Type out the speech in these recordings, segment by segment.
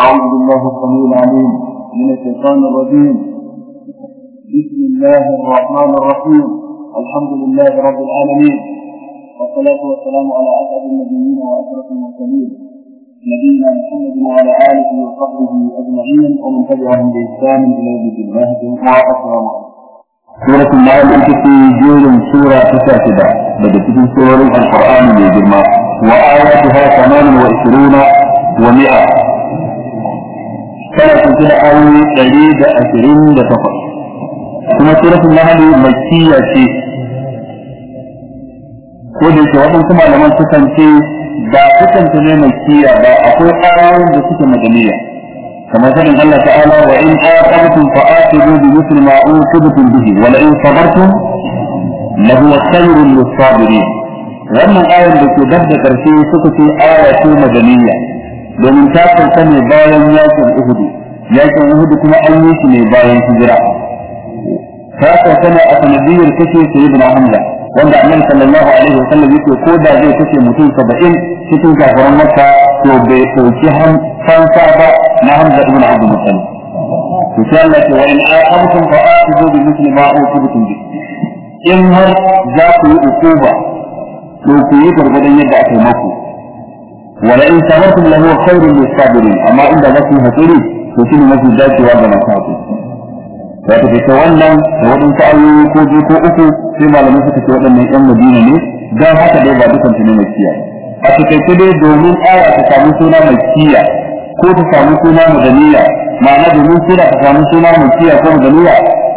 أعوذ بالله السميع العليم من الشيطان الرجيم. بسم الله الرحمن الرحيم. الحمد لله رب العالمين. والصلاة والسلام على أسعد النبيين وأشرف المرسلين. نبينا محمد وعلى آله وصحبه أجمعين ومن تبعهم بإحسان إلى يوم السلام عليكم. سورة النعم في جيل سورة تسعة. بدأت في سورة القرآن بالجمع وآياتها ثمان وعشرون ومئة tana kunshe da ayoyi ɗari da ashirin da takwas kuma suratul nahl makkiya ce. Ko da yake waɗansu malaman sukan ce ba sukan ta ne ba da suke madaniya kamar sanin Allah ta'ala wa in aqabtum fa aqibu bi mithli ma uqibtum bihi wa la in sabartum la huwa khayrun lis-sabirin. Wannan ayar domin ta sauka ne bayan yaƙin Uhudu yaƙin Uhudu kuma an yi shi ne bayan hijira. Ta sauka ne a sanadiyar kashe sayyidina Hamza wanda annabi sallallahu alaihi wa sallam yake ko da zai kashe mutum 70 cikin kafiran Makka to bai ɗauki fansa ba na Hamza ibn Abdul Muttalib. To sai Allah ce wa in aqamtum fa aqibu bi mithli ma uqibtum bi. In har za ku yi ukuba to ku yi gargadan yadda aka yi maku. ولئن صبرتم لهو خير للصابرين اما عند ذاتي hakuri to shine mafi dacewa ga masu hakuri wato da ta wannan da waɗansu ayoyi ko biyu ko uku sai malamai suka ce waɗannan ƴan madina ne don haka dai ba dukan su ne makiya a takaice dai domin aya ta samu suna makiya ko ta samu suna madaniya ma'ana domin sura ta samu suna makiya ko madaniya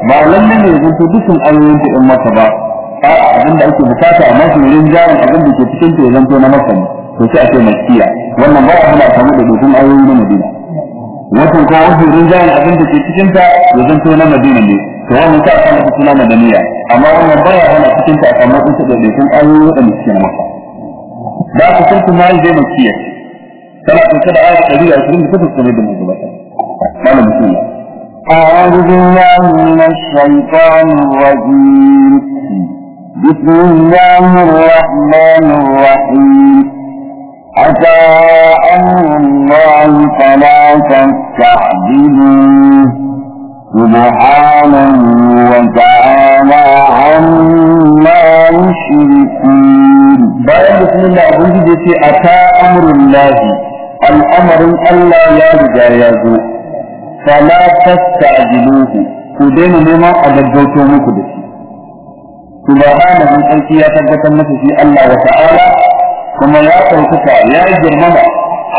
ba lallai ne yanzu dukkan ayoyin ta ɗan maka ba a'a abinda ake bukata a mafi rinjayen abin da ke cikin ta ya zanto na maka ne to sai a ce makiya wannan ba a hana samu da dukkan ayoyi na madina wato ko wasu rinjayen abin da ke cikin ta ya zanto na madina ne to wannan ta samu da suna madaniya amma wannan ba ya hana cikin ta a samu wasu da dukkan ayoyi wadanda suke na maka da ku san kuma zai makiya tana kusa da ayat 128 kuma da mu gabata malam bismillah أعوذ بالله من الشيطان الرجيم بسم الله الرحمن الرحيم أتى أمر الله فلا تستعجلوه. سبحانه وتعالى عما يشركون. بعد بسم الله فِي أتى أمر الله. الأمر ألا يرجع يزو فلا تستعجلوه. كدين لما أجدوتو مكدس. سبحانه أنك يتبتن في الله وتعالى. Kuma ya ɗaukaka ya girmama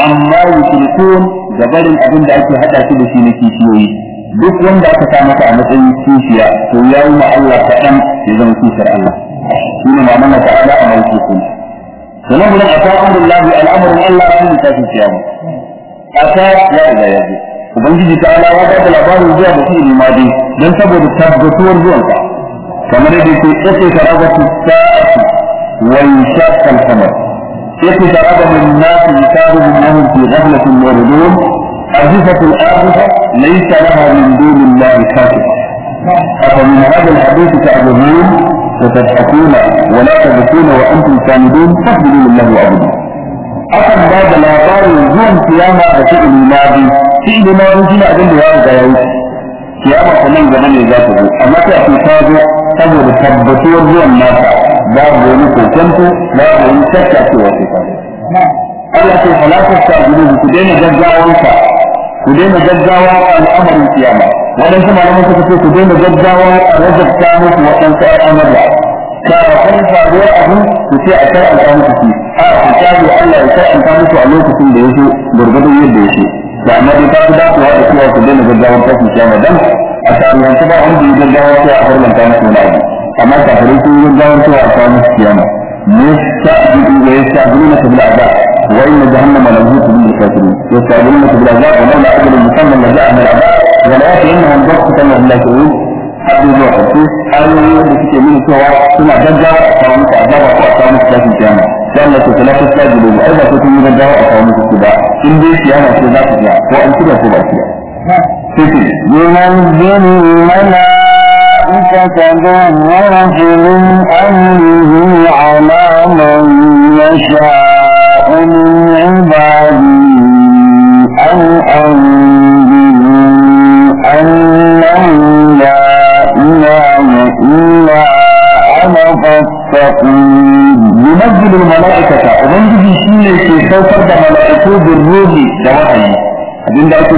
amma yushrikun da barin abin da ake hada shi da shi na kishiyoyi. Duk wanda aka sa masa a matsayin kishiya to ya yi ma Allah kaɗan ya zama kishiyar Allah. Shi ne ma'anar ta'ala a mai kun sannan gurin a ta'an billahi al'amarin Allah shi ne tashin kiyama. A ta ya riga ya zo. Ubangiji ta'ala ya ba da labarin zuwa da shi limadi don saboda tabbatuwar zuwansa. Kamar yadda ke ƙasa karabatu sa'atu wa yashaqqa al-qamar. اقترب من الناس كتاب منهم في غفلة معرضون حديثة الآخرة ليس لها من دون الله كاتب أفمن هذا الحديث تعبدون وتضحكون ولا تبكون وأنتم كامدون فاحمدوا لله وأبدوا أفن بعد لا قالوا زوم قيامة أشئ الماضي في إلي ماضي جينا أجل هذا الغيوي قيامة فلن زمن إذا أما تأتي تابع تبو تبكون زوم ناسا babu wani kokonto babu wani shakka cewa sai ta Allah ce halatar ta gudu ku daina gaggawansa ku daina gaggawa al'amarin kiyama. Waɗansu malaman suka ce ku daina gaggawa a rajabta muku waɗansu al'amura. Kafin faruwar abu ku ce a shar'anta muku shi. A ku tabi Allah ya shar'anta muku a lokacin da ya so gurgurdun yadda ya so. Da amma dai ta fi dacewa da cewa ku daina gaggawan tashin kiyama dan a tarihance ba wanda ya gaggawa sai a farlanta musu wani abu. amma kafirai sun yi gawar cewa a kawo musu kiyama. Musta'bidu wa yasta'biluna musamman zuwa da suke nuna cewa suna gaggawa a kawo musu azaba ko a kawo musu tashin kiyama. Sai da ta kula ba ta kun yi gaggawa a kawo musu su ba. In dai kiyama ce za ga ko an ko ba mana أولئك تبرأ من أمره على من يشاء من عباده أن أنذروا أنه لا إله إلا أنا فاتقون ينزل الملائكة ومنزل شيء في سوفر ملائكة بالروح دوحي أبين دعوة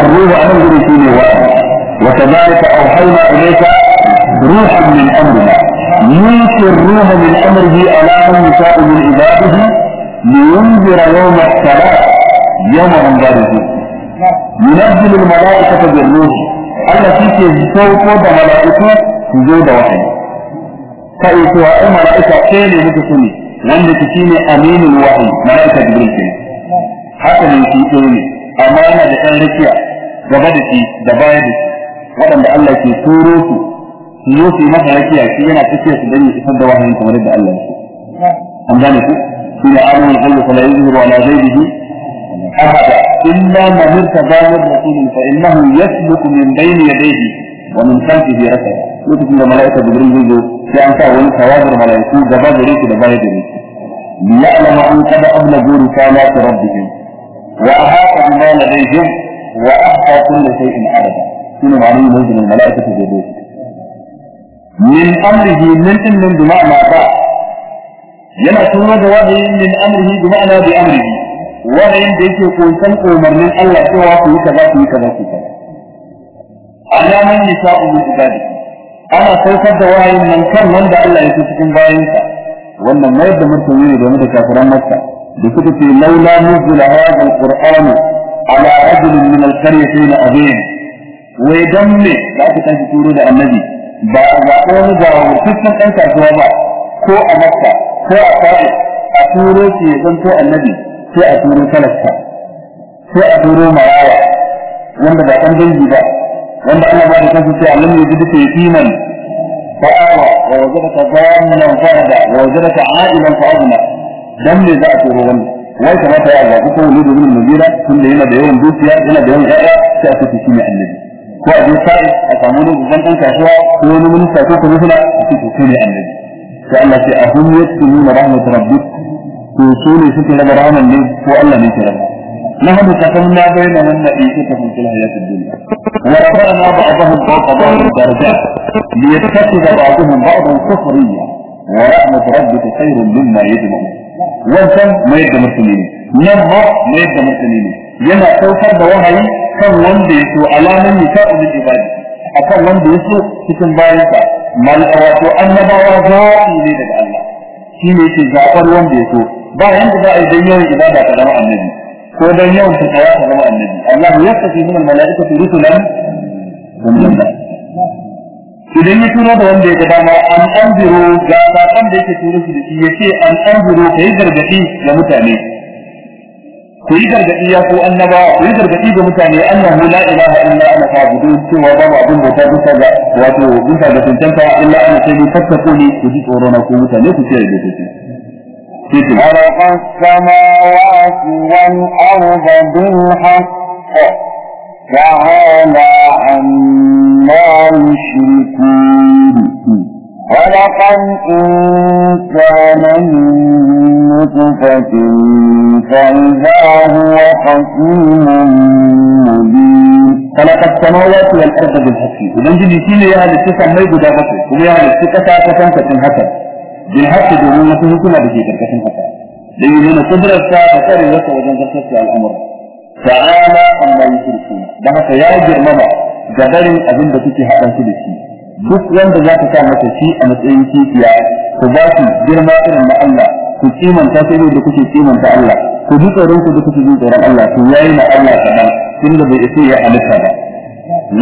الروح أنزل شيء وكذلك أوحينا إليك روح من امرنا يوصي الروح من أمره الا من يشاء عباده لينذر يوم الثلاث يوم انذاره ينزل الملائكة بالروح. التي تزكو قد ملائكه تزود وحده كايتوا الملائكه كين لبسني وانت تشيني أمين الوحي ملائكة جبريل كين حتى من تيتوني أمانة لكان ركيا دبدتي دبايدتي وقال الله في سورة. An gane ku shi ne alimul ghaibi fala yuzhiru ala ghaibihi ahada illa man irtada min rasulin fa innahu yasluku min bayni yadayhi wa min khalfihi rasada lokacin da mala'ika jibril zai zo sai an sa wani tawagar mala'iku gaba gare shi da baya gare shi liya'lama an qad ablagu risalati rabbihim wa ahata bima ladayhim wa ahsa kulli shay'in adada shine ma'anar nuzul mala'ikatu da dai min amrihi min din bi ma'ana ba yana turo da wahayi min amrihi bi ma'ana bi amrihi wahayin da yake kunsan umarnin Allah cewa ku yi kaza ku yi kaza ku kaza alaman nisa'u min ibadihi ana saukar da wahayin nan kan wanda Allah ya cikin bayansa wannan mai da mutane ne game da kafiran Makka da suka ce laula nuzula hadha alquran ala rajul min alqaryatayn azim dan ne za ku tashi da annabi ba ga wani ga wurtaccen ɗan kasuwa ba ko a Makka ko a Ta'if a turo shi ya zanto annabi sai a turo talaka sai a turo maraya wanda ba ɗan dangi ba wanda Allah ba da kansa sai Allah ya ji duka yatiman fa'awa wa wajadaka dhamman fa'ada wa wajadaka a'ilan fa'adna dan ne za a turo wannan wai kamata ya zaɓi ko wani domin nazira tunda yana da yawan dukiya yana da yawan ƴaƴa sai a ce shi ne annabi ko a je sai a samu wani babban ɗan kasuwa ko wani minista ko kuma a ce shi ne annabi sai Allah ce ahum yasmuna rahmat rabbik to su ne suke raba rahman ne ko Allah ne ke raba نحن قسمنا بينهم معيشتهم في الحياة الدنيا ورفعنا بعضهم فوق بعض درجات ليتخذ بعضهم بعضا سخريا ورحمة ربك خير مما يجمعون da musulmi nan ma mai da musulmi yana saukar da wahayi kan wanda ya so alamun nisa'u min ibadi akan wanda ya so cikin bayansa mal wato annabawa zaɓi ne daga Allah. Shi ne yake zaɓar wanda ya so. Ba yanda za a yi dan yawan ibada ka zama annabi ko dan yawan ta tsaya ka zama annabi. Allah ya tafi min malaikatu rusulan idan ya turo da wanda ya ga dama an anziro ga saƙon da yake turo shi da shi ya ce an anziro kai gargaɗi ga mutane. Ku yi gargadi ya ko annaba ku yi gargadi ga mutane annahu la ilaha illa ana fa'budu cewa babu abin bauta bisa ga wato bisa ga tantanta illa ana sai fattako ne ku ji tsoro na ku mutane ku kiyaye su خلق السماوات والأرض بالحق تعالى عما يشركون خلق الإنسان من نطفة فإذا هو خصيم مبين خلق السماوات والأرض بالحق ومن جد شيء يا أهل السكة ما يقول هذا وما يا أهل السكة تاكتن كتن حتى بالحق دون نفسه كما بشيء كتن حتى لأن قدرة تاكتن لك وجن تكتن الأمر تعالى عما يشركون da haka ya girmama ga barin abin da da duk wanda za ka sa masa shi a matsayin kifiya ku ba shi girma irin na Allah ku kimanta sai da kuke kimanta Allah ku ji tsoron ku da kuke ji tsoron Allah to yayi na Allah kaɗan tunda bai isa ya halitta ba.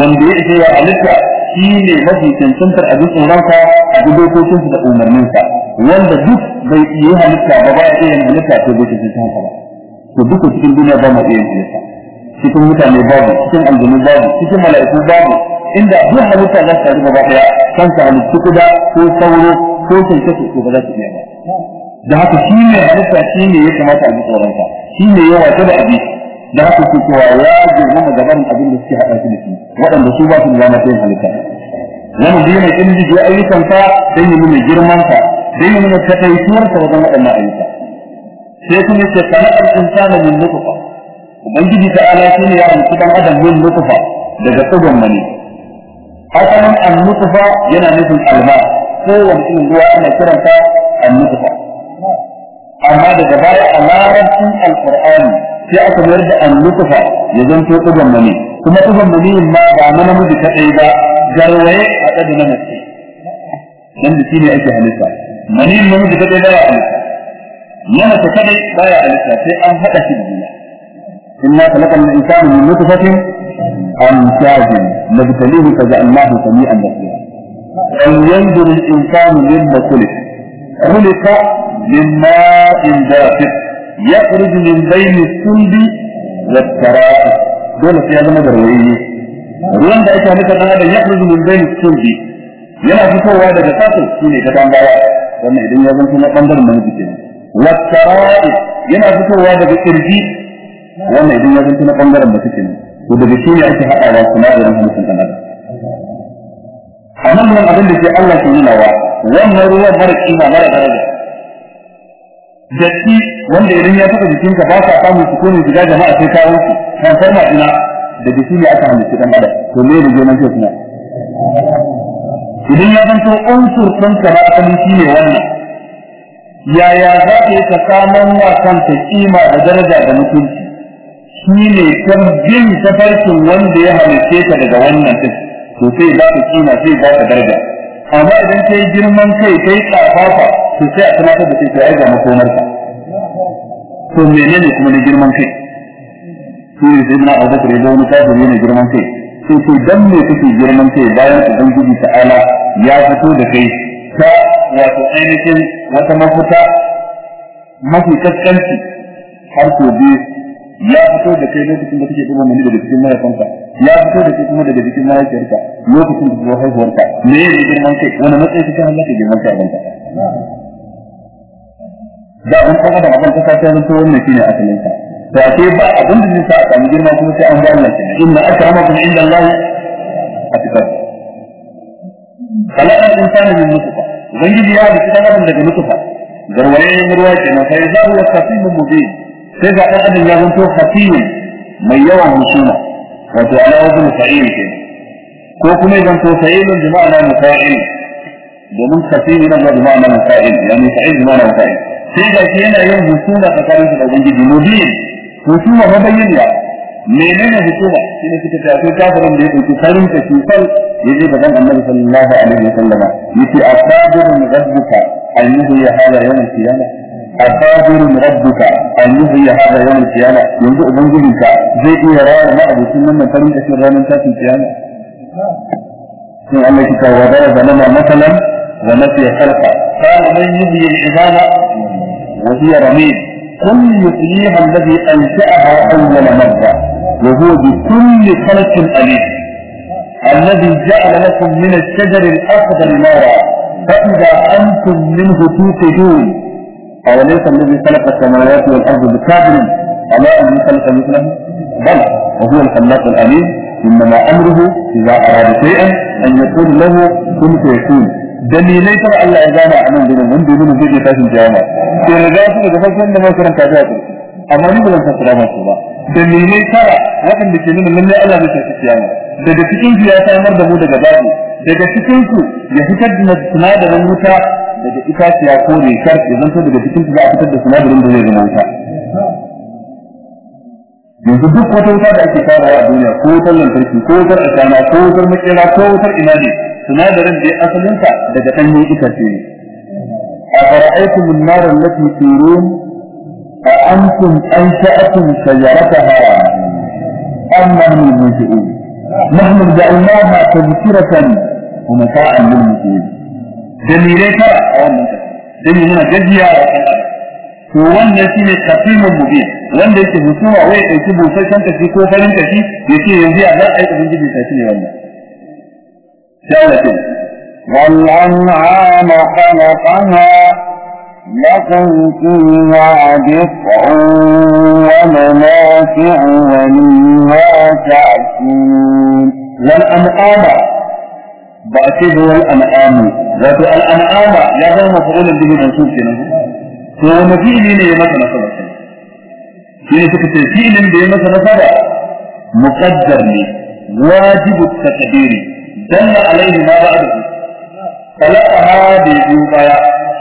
Wanda ya isa ya halitta shi ne mafi cancantar abin tsoronka a duk dokokinsa da umarninsa wanda duk bai iya halitta ba ba ya iya halitta to bai cancanta haka ba. To duka cikin duniya ba ma iya halitta. Cikin mutane babu cikin aljanu babu cikin mala'iku babu. Inda duk halitta za su gaba ɗaya kan ka halittu kuda ko sauro ko kyankyaso ko ba za su iya ba. Da haka shi ne halitta shi ne ya kamata a ji tsoronsa shi ne ya wata da abi da haka su cewa ya girmama gaban abin da suke haɗa shi da shi waɗanda su ba su da zama yin halitta. Wani biyu mai ƙin jijiyo ayyukansa don yi nuna girmansa don yi nuna taƙaituwarsa wajen waɗannan ayyuka. Sai kuma ce kana'ar insana min nutfa ubangiji ta ala shi ne ya halitta dan adam min nutfa daga tsugon mani. Asalin an nutfa yana nufin alma kowane irin ruwa ana kiranta annufa amma daga baya a larabcin alqur'ani sai aka mayar da annufa ya zanto ɗigon mani. Kuma ɗigon mani ma ba na namiji kaɗai ba garwaye a ɗaga na mace. Dan da shi ne ake halitta. Mani namiji kaɗai baya halitta. Na mace kaɗai baya halitta sai an haɗa shi da juna. Inna khalaqal insana min nutfatin أمشاج نبتليه فجعلناه سميعا بصيرا فلينظر الإنسان مما خلق خلق من ماء دافق يخرج من بين الصلب والترائب دولة في هذا مدر وإيه ruwan da ake halitta dan adam ya kurji min bayni sulbi yana fitowa daga sato shine ta dan baya wannan idan ya zanto na bangaren namiji kenan wasara'i yana fitowa daga kirji wannan idan ya zanto na bangaren mace kenan daga shi ne ake halittar ɗan adam. A nan nan abin da ke Allah ke nuna wa wannan ruwan mara kima mara daraja. Wanda idan ya taɓa jikinka ba ka samun sukunin shiga sai ka wanke kan farma ina daga shi ne aka ɗan adam. To da idan ya zanto unsur asali shi ne wannan yaya za ka yi ka wa kanta kima da daraja da mutunci? Shi ne kan bin tafarkin wanda ya halitte ka daga wannan din. To sai ba ka kima sai ba ka daraja. Amma idan kai girman kai kai kafafa to sai a tunatar da kai sai ai ga makomar ka to menene kuma ne girman kai? Shi ne sai na Abu Bakar da wani kafiri ne girman kai. Sai sai dan me kake girman kai bayan ubangiji ta'ala ya fito da kai ta wato ainihin wata mafuta mafi kaskanci har ko biyu? ya fito da kai lokacin da kake kuma mani daga cikin mahaifanka. Ya fito da kai kuma daga cikin mahaifiyarka. Lokacin da kuma haihuwarka. Me ne girman kai? Wani matsayi kake halaka girman kai a da an kaga da abin kasa ta zanto wannan shine asalin ka. To ake ba abin da zai a samu girma kuma sai an ba Allah kenan inna akramakum inda Allah. Atqakum kala'al insani min nutfa ubangiji ya da kitabun daga nutfa garwaye ruwa kenan. Sai za huwa qasimul mubin. Sai ga ɗan adam ya zanto hafiyin mai yawan musuna wato ala wajen fa'il ke. Ko kuma ya zanto fa'ilun bi ma'ana mufa'il domin hafiyin yana da ma'ana mufa'il yani fa'il bi ma'ana mufa'il sai ga shi yana yin musuna tsakanin da ubangiji mubin. Husuma mabayyana menene husuma? Shi ne suka tafi kafirin da ya ɗauki farin ka shi fal ya je gaban annabi sallallahu alaihi wa sallama. Yace asadirun rabbuka an yuhyi hada yawm al-qiyamah أقادر ربك أن يحيي هذا يوم القيامة. ينزع بنجلك زي إيه رأي ما أبو سنة من فريق أشير رانا تاتي القيامة. في أنك وضرب لنا مثلا ونسي خلقا قال من يحيي العظام وهي رميم. قل يحييها الذي أنشأها أول مرة. وهو بكل خلق أليم. الذي جعل لكم من الشجر الأخضر نارا. فإذا أنتم منه توقدون. أوليس الذي خلق السماوات والأرض بقادر على أن يخلق مثله بل وهو الخلاق الأليم إنما أمره إذا أراد شيئا أن يقول له كن فيكون su daga farkon da masu ranta ta amma ni ba zan fassara masu ba dalilai tara waɗanda ke nuna lallai Allah zai tashi kiyama daga cikin su ya samar da mu daga babu daga cikin su ya fitar da sinadarin wuta daga itaciya ko rikar ya zanto daga cikin za a fitar da sinadarin da zai zama wuta. Yanzu duk wata wuta da ake farawa a duniya ko wutar lantarki ko wutar ashana ko wutar makera ko wutar ina ne sinadarin da asalinta daga ɗanyen itace ne. A fara'aikum an-nar allati turun a antum ansha'atum shajarataha. Am nahnu al-munshi'un nahnu ja'alnaha tadhkiratan wa mata'an lil-muqim dalilai tara a wannan dalilai na gajiya a kan to wannan shine kafimul mubin wanda yake husuma wai dauki busasshen kashi ko farin kashi yace yanzu ya za a yi ubangiji ta shine wannan sai والأنعام خلقها لكم فيها دفع ومنافع ومنها تأكلون والأنعام ba a ce zuwa al'an'amu wato al'an'ama ya zama mafa'ulun bihi mansub kenan. To wani fi'ili ne ya masa nasaba? Shi ne suka ce fi'ilin da ya masa nasaba muƙaddar ne wajibu dan dalla alaihi ma ba'dahu. Kalaka ha da ya biyo baya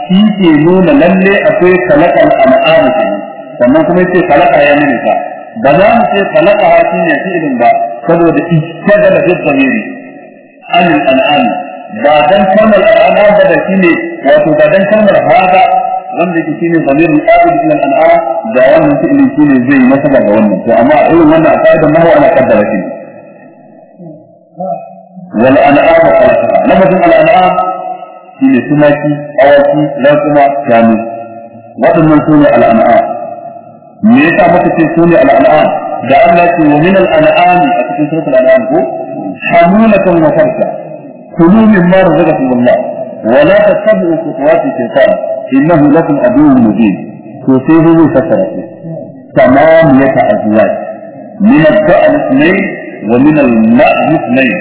shi ke nuna lalle akwai kalakan al'amu sannan kuma ya ce kalaka ya nuna ba za mu ce kalaka ha shi ne fi'ilin ba saboda ita da zamiri an al'am ba dan kalmar al'am ba da shine wato ba dan kalmar hada wanda yake shine zamirin qabil ila al'am da wannan fi'ilin shine zai nasaba ga wannan. To amma irin wannan a kaidan nahu ana kaddara shi wal an'am lafazin al'am shine tumaki awaki rakuma shanu. Waɗannan su ne al'an'am me yasa muka ce su ne al'an'am da Allah ce wa min al'an'am a cikin suratul ko? حمولة وفرشا كلوا مما رزقكم الله. ولا تتبعوا خطوات الشيطان. إنه لكم عدو مبين. تصيبه تمام ثمانية أزواج. من الدأن اثنين ومن الماء اثنين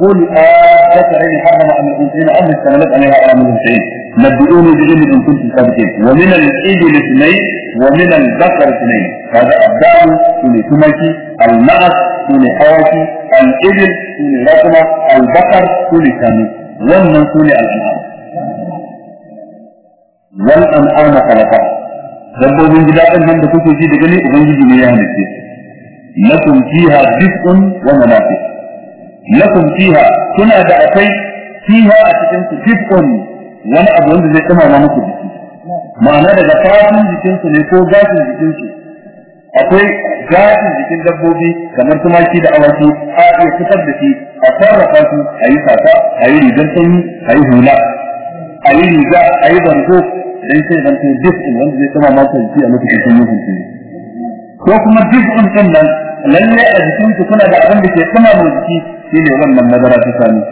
قل آه ذكرين حرم أم الأنثيين أم اشتملت عليها أم الأنثيين. نبئوني بعلم إن كنتم صادقين ومن الإبل اثنين ومن البقر اثنين هذا الدار سوني تمكي المعز سوني حواكي الإبل سوني رقمة البقر سوني كامل ومن سوني الأنعام والأنعام خلقها dabbobin gida ɗin nan da kuke ji da gani ubangiji ne ya halitta lakum fiha dif'un wa manafi lakum fiha kuna da akwai fiha a cikin su dif'un wani abu wanda zai kama muku jiki. Ma'ana daga fatin jikin su ne ko gashin jikin su akwai gashin jikin dabbobi kamar tumaki da awaki a iya fitar da shi a sarrafa su a yi sata a yi rigar sanyi a yi hula. A yi riga a yi bango dan sai zan to dif'un wanda zai kama muku jiki a lokacin sanyi hunturu ko kuma dif'un ɗin nan lalle a jikin ku kuna da abin da ke kama mu jiki shine wannan madara ta sami.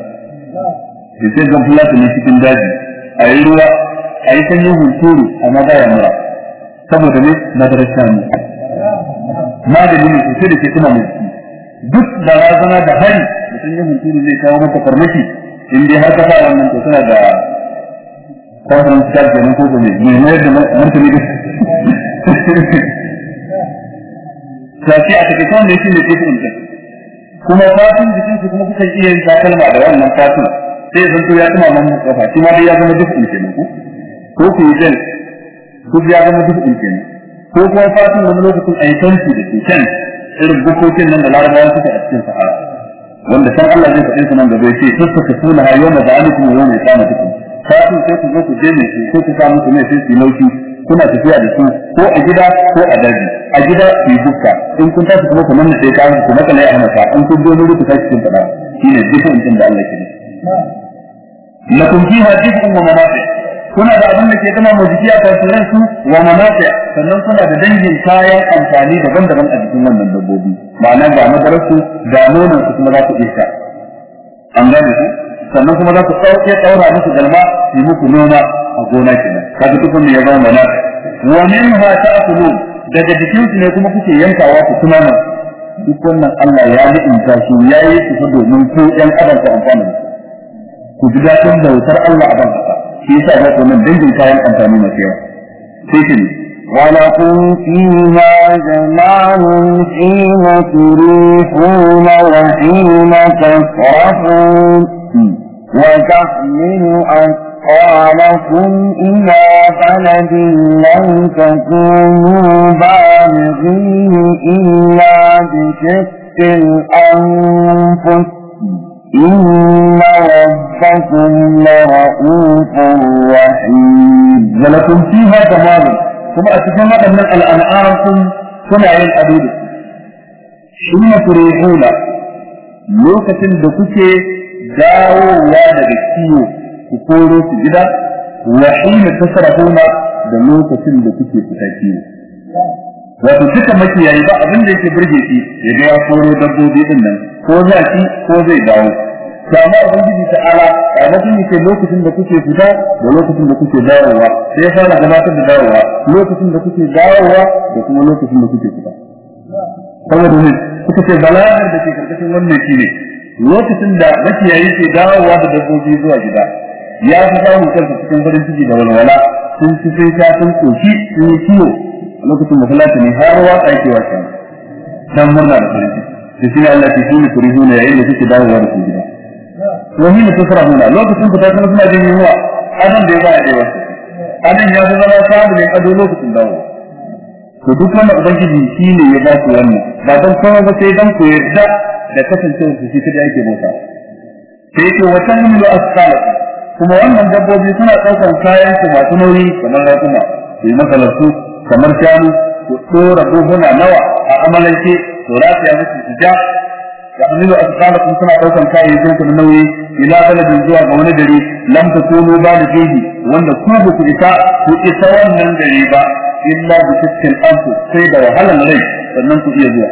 Sai zan fulata ne cikin daji. A yi ruwa a yi sanyin hunturu amma baya mura. Saboda ne. Ne da ke jiki duk da da hari da sanyin hunturu zai kawo maka farmaki in dai ka wannan to tana da ko ne mai mayar da martani da a kawai shi ne din kuma fatin jikin kuma kuka iya yin takalma da wannan fatin sai to ya tuma man kafa shi ma dai ya zama duk kenan ko? Ko ku yi jan duk ya zama duk kenan. Ko kuma fatin wani lokacin a yi tanti da su can irin bukokin nan da larabawa suke a cikin sahara wanda san Allah zai faɗin su nan gaba sai su suka suna ha yau da zalikum yau mai kama dukkan fatin sai ku zo ku je ne ko ku samu su ne sai su yi laushi kuna tafiya da su ko a gida ko a daji. A gida ku yi dukka in kun tashi kuma ku manna sai kayan ku maka lai a maka in kun zo nuri ku tashi cikin fada shine dukkan din da Allah ke nufi. Lakum fiha dukkan wa manafi kuna da abin da ke zama mu jiki a tasirin su wa manafi sannan kuna da dangin kayan amfani daban-daban a jikin wannan dabbobi ma'ana ga madararsu ga nonon su kuma za ku iya an gane su sannan kuma za ku ɗauke ɗaura musu galma yi muku noma a gona kenan kaga dukkan ne ya zama mana wa minha daga jikin su ne kuma kuke yankawa ku kuma nan duk wannan Allah ya su domin ɗan adam amfana da ku ji daɗin bautar Allah a ban shi yasa ya ku nan dangin kayan amfani na yawa sai shi ولكم فيها جمال حين تريحون وحين تصرفون وتحمل أثقالكم إلى بلد لم تكونوا بالغيه إلا بشق الأنفس ولكم فيها تماما كما أتكلم أن الأنعام كما عين أبيد. حين تريحون. لوكة دكوكي داو لا نبكيو كفورو سجدا. وحين تسرحون da lokacin da wato duka makiyayi ba abin da yake burge shi ya ga ya koro dabbobi ɗin nan ko za ki ko zai dawo. To amma ubangiji ta ala a wajen yake lokacin da kuke fita da lokacin da kuke dawowa sai ya fara gabatar da dawowa lokacin da kuke dawowa da kuma lokacin da kuke fita. Saboda ne suka ce balagar da ke ƙarƙashin wannan shi ne lokacin da makiyayi ke dawowa da dabbobi zuwa gida ya fi samun kansa cikin farin ciki da walwala sun ci sai ta sun koshi sun yi kiwo lokacin fulata ne har waƙa yake wa kenan dan murna da farin ciki. Shi ne Allah ke shi ne kurihu ne yayin da suke dawowa da su gida. Wani ne tusra huna lokacin fita kuma suna jin yunwa. Adan da ya ba da wasu adan ya zama samu ne ado lokacin dawo to duk wannan ubangiji shi ne ya ba su wannan. Ba dan kowa ba sai dan ku yarda da kasancewa su shi kada yake bauta. Sai yake wata min asqala kuma wannan dabbobi suna ɗaukar kayan su masu nauyi kamar rakuma su yi masalarsu. Kamar shanu su ɗora buhuna nawa a amalance to rafiya musu su ja da hamilu asqalakum suna ɗaukar kayayyakin su na nauyi ila baladin zuwa ga wani gari lam takunu balighihi wanda ku ba ku isa ku isa wannan gari ba illa bi shakkin anfu sai da wahalan rai sannan ku iya zuwa.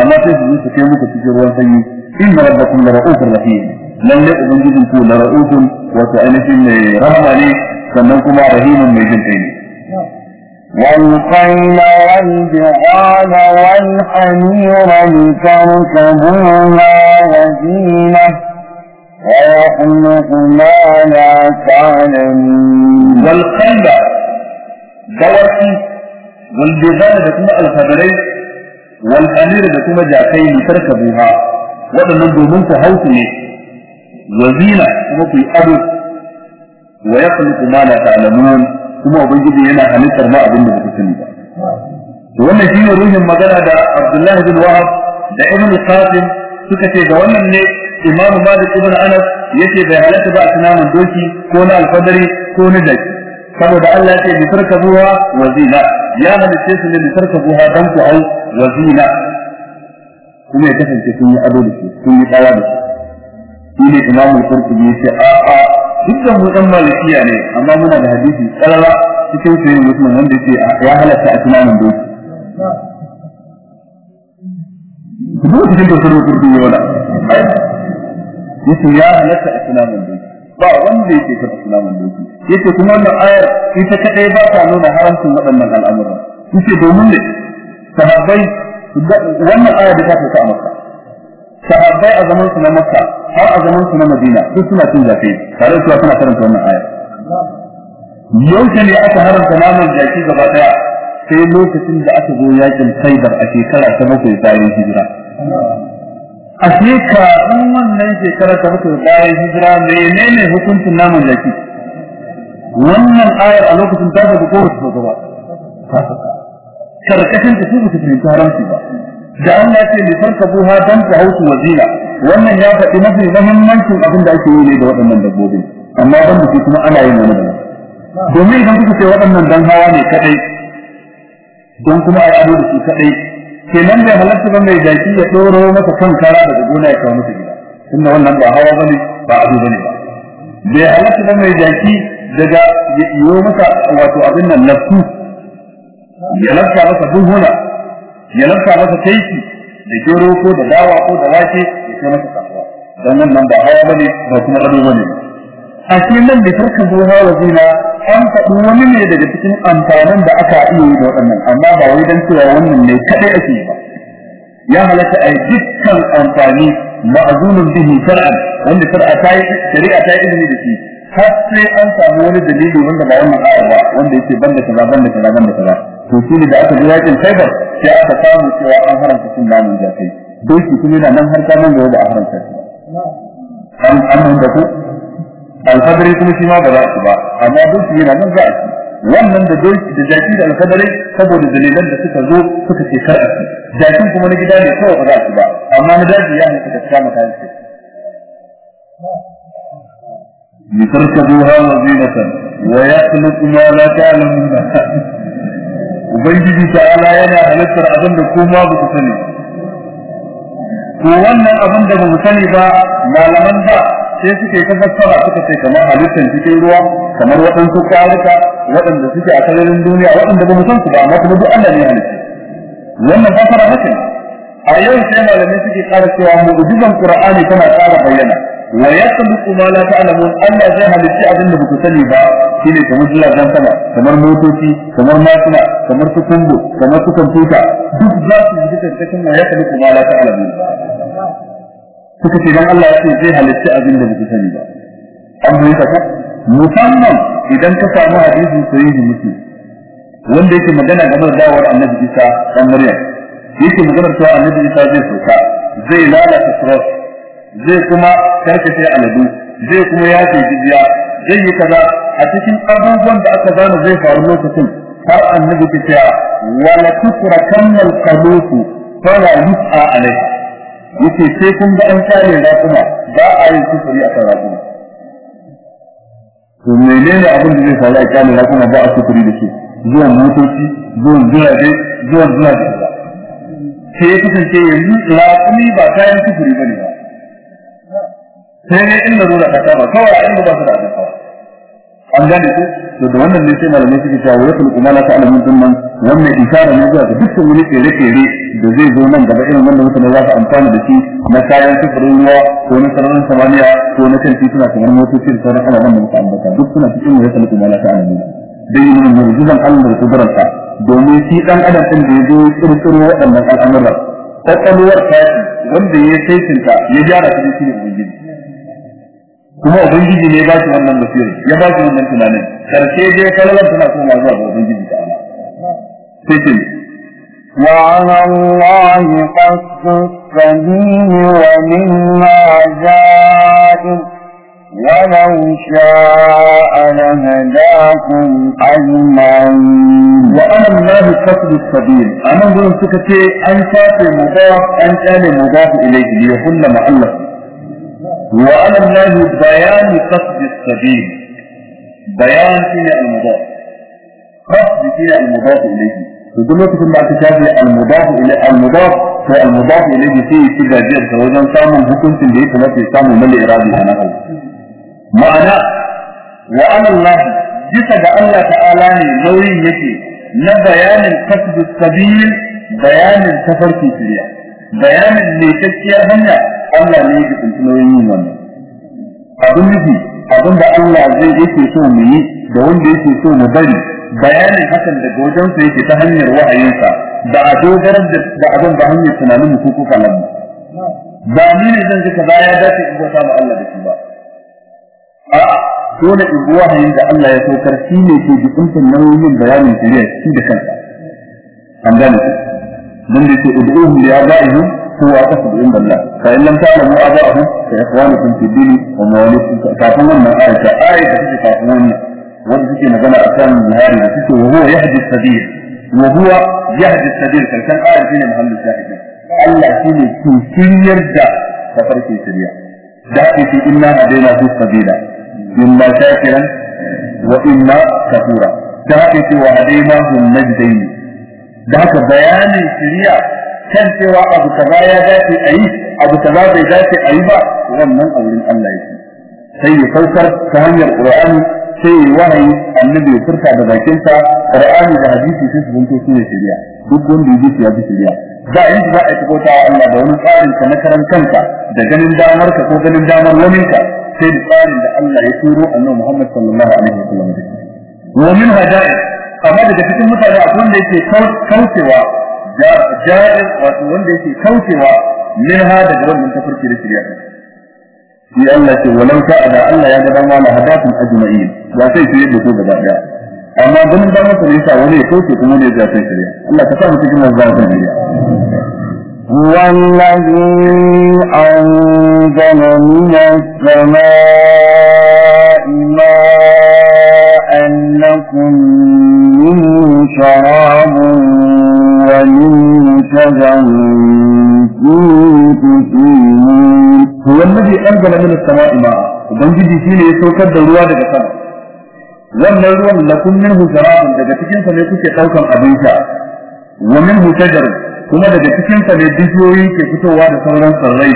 Amma sai su su kai muku cikin ruwan sanyi inna rabbakum la ra'ufur rahim. Lalle ubangijin ku la ra'ufun wato ainihin mai rahama ne sannan kuma rahimun mai jin kai والخيل والبعال والحمير لتركبوها وزينة ويخلق ما لا تعلمون. والخيل دواتي والجبال بكما الخبري والحمير بكما جاكين لتركبوها. وذن من دومن وزينة وفي أبو ويخلق ما لا تعلمون. Kuma ubangiji yana halittar ma abin da ba sani ba. Wannan shine ruhin magana da Abdullah bin Wahab da Ibn Qasim suka ce ga wannan ne Imam Malik ibn Anas ya ce bai halatta ba a tunanin doki ko na alfadari ko na daki saboda Allah ya ce bi tarkabuha wa zina ya halitta su ne bi tarkabuha dan ku au wa zina kuma ya kasance sun yi ado da shi sun yi tsawa da shi. Shi ne Imam Al-Qurtubi ya ce a a dukkan mu dan malikiya ne amma muna da hadisi kalala cikin sayin muslim wanda yake ya halatta a tunanin doki. Duk cikin tafsirin Qurtubi wala. Yace ya halatta a tunanin ba wanda yake ka tunanin doki. Yace kuma wannan ayar ita kadai ba ta nuna haramcin waɗannan al'amuran. Yace domin ne sahabbai wannan ayar da ta fita a Makka. Sahabbai a zaman su na Makka har a zaman su na Madina duk suna cin zafi tare da suna karanta wannan ayar yaushe ne aka haramta naman jaki gaba ɗaya sai lokacin da aka zo yaƙin Khaibar a shekara ta bakwai bayan hijira. A shekarun wannan shekara ta bakwai bayan hijira menene hukuncin naman jaki? Wannan ayar a lokacin ta ga kowace ta gaba ƙarƙashin ta su ba su fahimci haramci ba. Da Allah ce li tarkabuha dan ta hausu wazila wannan ya faɗi mafi muhimmancin abin da ake yi ne da waɗannan dabbobi amma ban da kuma ana yin wani daban. Domin idan kuka ce waɗannan dan hawa ne kadai don kuma a yi ado da su kadai kenan bai halatta ba mai jaki ya ɗoro masa kan kara daga gona ya kawo masa gida. Tunda wannan ba hawa ba ne ba ado ba ne ba. Bai halatta ba mai jaki daga yiwo masa wato abin nan lafsu ya lafta masa buhuna. Ya lafta masa taiki da gero ko da dawa ko da wake ya kai masa kasuwa. Dan nan ba hawa ba ne ba kuma ado ba ne. A shi nan da farka zuwa wa zina an faɗi wani ne daga cikin amfanin da aka iya yi da waɗannan. Amma ba wai dan cewa wannan ne kadai ake yi ba. Ya halatta a dukkan amfani ma'azunun bihi shar'an wanda shar'a ta yi shari'a ta yi izini da shi. Har sai an samu wani dalili wanda ba wannan aya ba wanda yake banda kaza banda kaza banda kaza. to shi ne da aka ji yakin Khaibar sai aka samu cewa an haramta cin namun jakai doki kuma yana nan har ta nan gaba da a haramta shi an an da ku alfadari kuma shi ma ba za su ba amma doki yana nan za a ci wannan da doki da jaki da alfadari saboda dalilan da suka zo suka ce kar a ci jakin kuma na gida ne kawai ba za su ba amma na daji ya halatta da kama kayan su لتركبوها وزينة ويخلق ما لا تعلمون Ubangiji ta'ala yana halittar abin da kuma ba ku sani. Ko wannan abin da ba ku sani ba malaman da sai suke ta fassara suka ce kamar halittar cikin ruwa kamar waɗansu ƙwaruka waɗanda suke a sararin duniya waɗanda ba mu san su ba amma kuma duk Allah ne halitta. Wannan fassara haka a yau sai malamai suke ƙara cewa mu'jizan Qur'ani tana ƙara bayyana. Wa yakhluqu ma la ta'lamun Allah zai halitta abin da baku sani ba shine kamar jiragen sama kamar motoci kamar masuna kamar su kamar su kwamfuta duk za su yi duka cikin wa yakhluqu ma la ta'lamun. Suka ce dan Allah ya zai halitta abin da baku sani ba. An bai ka musamman idan ka samu hadisi sahihi mutum wanda yake magana game da dawar annabi Isa dan Maryam yake magana cewa annabi Isa zai sauka zai lalata surat zai kuma karkace aladu zai kuma ya ce jijiya zai yi kaza. A cikin abubuwan da aka zana zai faru lokacin har annabi ke cewa wala tusrakanna al-qalutu fala yus'a alayhi ya ce sai kun ga an kare raƙuma ba a yin kufuri a kan to menene abin da zai faru a kare raƙuma ba a kufuri da shi? Zuwan motoci zuwan jirage zuwan zuwa da sai ya kasance yanzu raƙumi ba kayan kufuri ba ne ba. Sai ne inda zo da kasa ba kawai a inda ba su da abin an gane ku? To da wannan ne sai malamai suke cewa wa yakul kuma la ta'lamun ɗin nan wannan isara ne zuwa ga dukkan wani kere da zai zo nan gaba irin wanda mutane za su amfana da shi na kayan sufurin ruwa ko na sararin samaniya ko na kan tituna kamar motoci da sauran ababen da muka ambata. Duk suna cikin wa yakul kuma la ta'lamun. Dai yin mu'jizan Allah da kudararsa domin shi dan adam din da ya zo kirkiro waɗannan al'amuran kwakwalwar tashi wanda ya saitinta ya gyara ta shi ne ubangiji. kuma ubangiji ne ba shi wannan basira ya ba shi wannan tunanin karshe dai kalmar tana koma zuwa ga ubangiji ta Allah sai ce وعلى الله قصد السبيل ومنها جائر ولو شاء لهداكم أجمعين وعلى الله قصد السبيل أنا أقول سكتي أن شافي مضاف أن كان مضاف إليه ليحل مؤلف وعلى الله بيان قصد السبيل. بيان فينا المضاف. قصد فينا المضاف إليه. يقول لك ثم اعتشافي المضاف إلى المضاف فالمضاف إليه فيه كده جد وإذا سامو حكم تنبيه فلا سامو ملي إرادي أنا معنى وعلى الله جسد الله تعالى نوي يكي نبيان قصد السبيل بيان السفر في سريع بيان اللي تكيا هنا Allah ne yake tuntunoyin yin wannan. Abin nufi abin da Allah zai yake so mu yi da wanda yake so mu bari bayanin hakan daga wajen sa yake ta hanyar wa'ayinsa da a dogarar da abin da hanyar tunanin mu ko kalan ba ni ne zan ji kaza ya dace in bauta ma Allah da shi ba. A dole in wahayin da Allah ya saukar shi ne ke jikuntan nauyin bayanin shari'a shi da kansa. An gane ku? Dan da yake ud'uhum li abaihim هو أقصد عند الله. فإن لم تعلموا آباءهم فإخوانكم في الدين ومواليكم كافرون من آية آية تجي كافرون وتجي مثلا أكان الزهاري وتجي وهو يهدي السبيل. وهو يهدي السبيل. كان آية فينا محل الشاهدين الله فينا في يرجع ففرق سريع. دعي في إنا هديناه السبيل. إما شاكرا وإما كفورا. دعي في النجدين. ذاك بيان سريع. Kan cewa abu kaza ya dace a yi abu kaza bai dace a yi ba wannan a wurin Allah yake. Sai ya saukar ta hanyar Qur'ani sai ya wahayi annabi ya furta da bakinsa Qur'ani da hadisi sai su zanto su ne shari'a. Duk wanda ya ji ya ji shari'a. Za a yi za a yi kota Allah da wani tsarin ka na karan kanka da ganin damar ka ko ganin damar wani ka sai da tsarin da Allah ya turo annabi Muhammad sallallahu alaihi wasallam da shi. Wa min hada'i amma daga cikin mutane akwai wanda yake kaucewa jaiz wato wanda yake kaucewa min ha daga wannan tafarki da shirya shi Allah ce walau ka da Allah ya ga ma la hadakum ajma'in. Ba sai shirye da su gaba ɗaya amma ganin da masa sa wani ya kauce kuma ne ya sai shirya Allah ka sa mu cikin wannan shirya هو الذي أنزل من السماء ماء لكم منه شراب ومنه شجر فيه تسيمون هو الذي أنزل من السماء ماء ubangiji shi ne ya saukar da ruwa daga sama wannan ruwan lakum minhu sharabun daga cikin sa ne kuke daukan abin sha wa minhu shajar kuma daga cikin sa ne bishiyoyi ke fitowa da sauran sarrai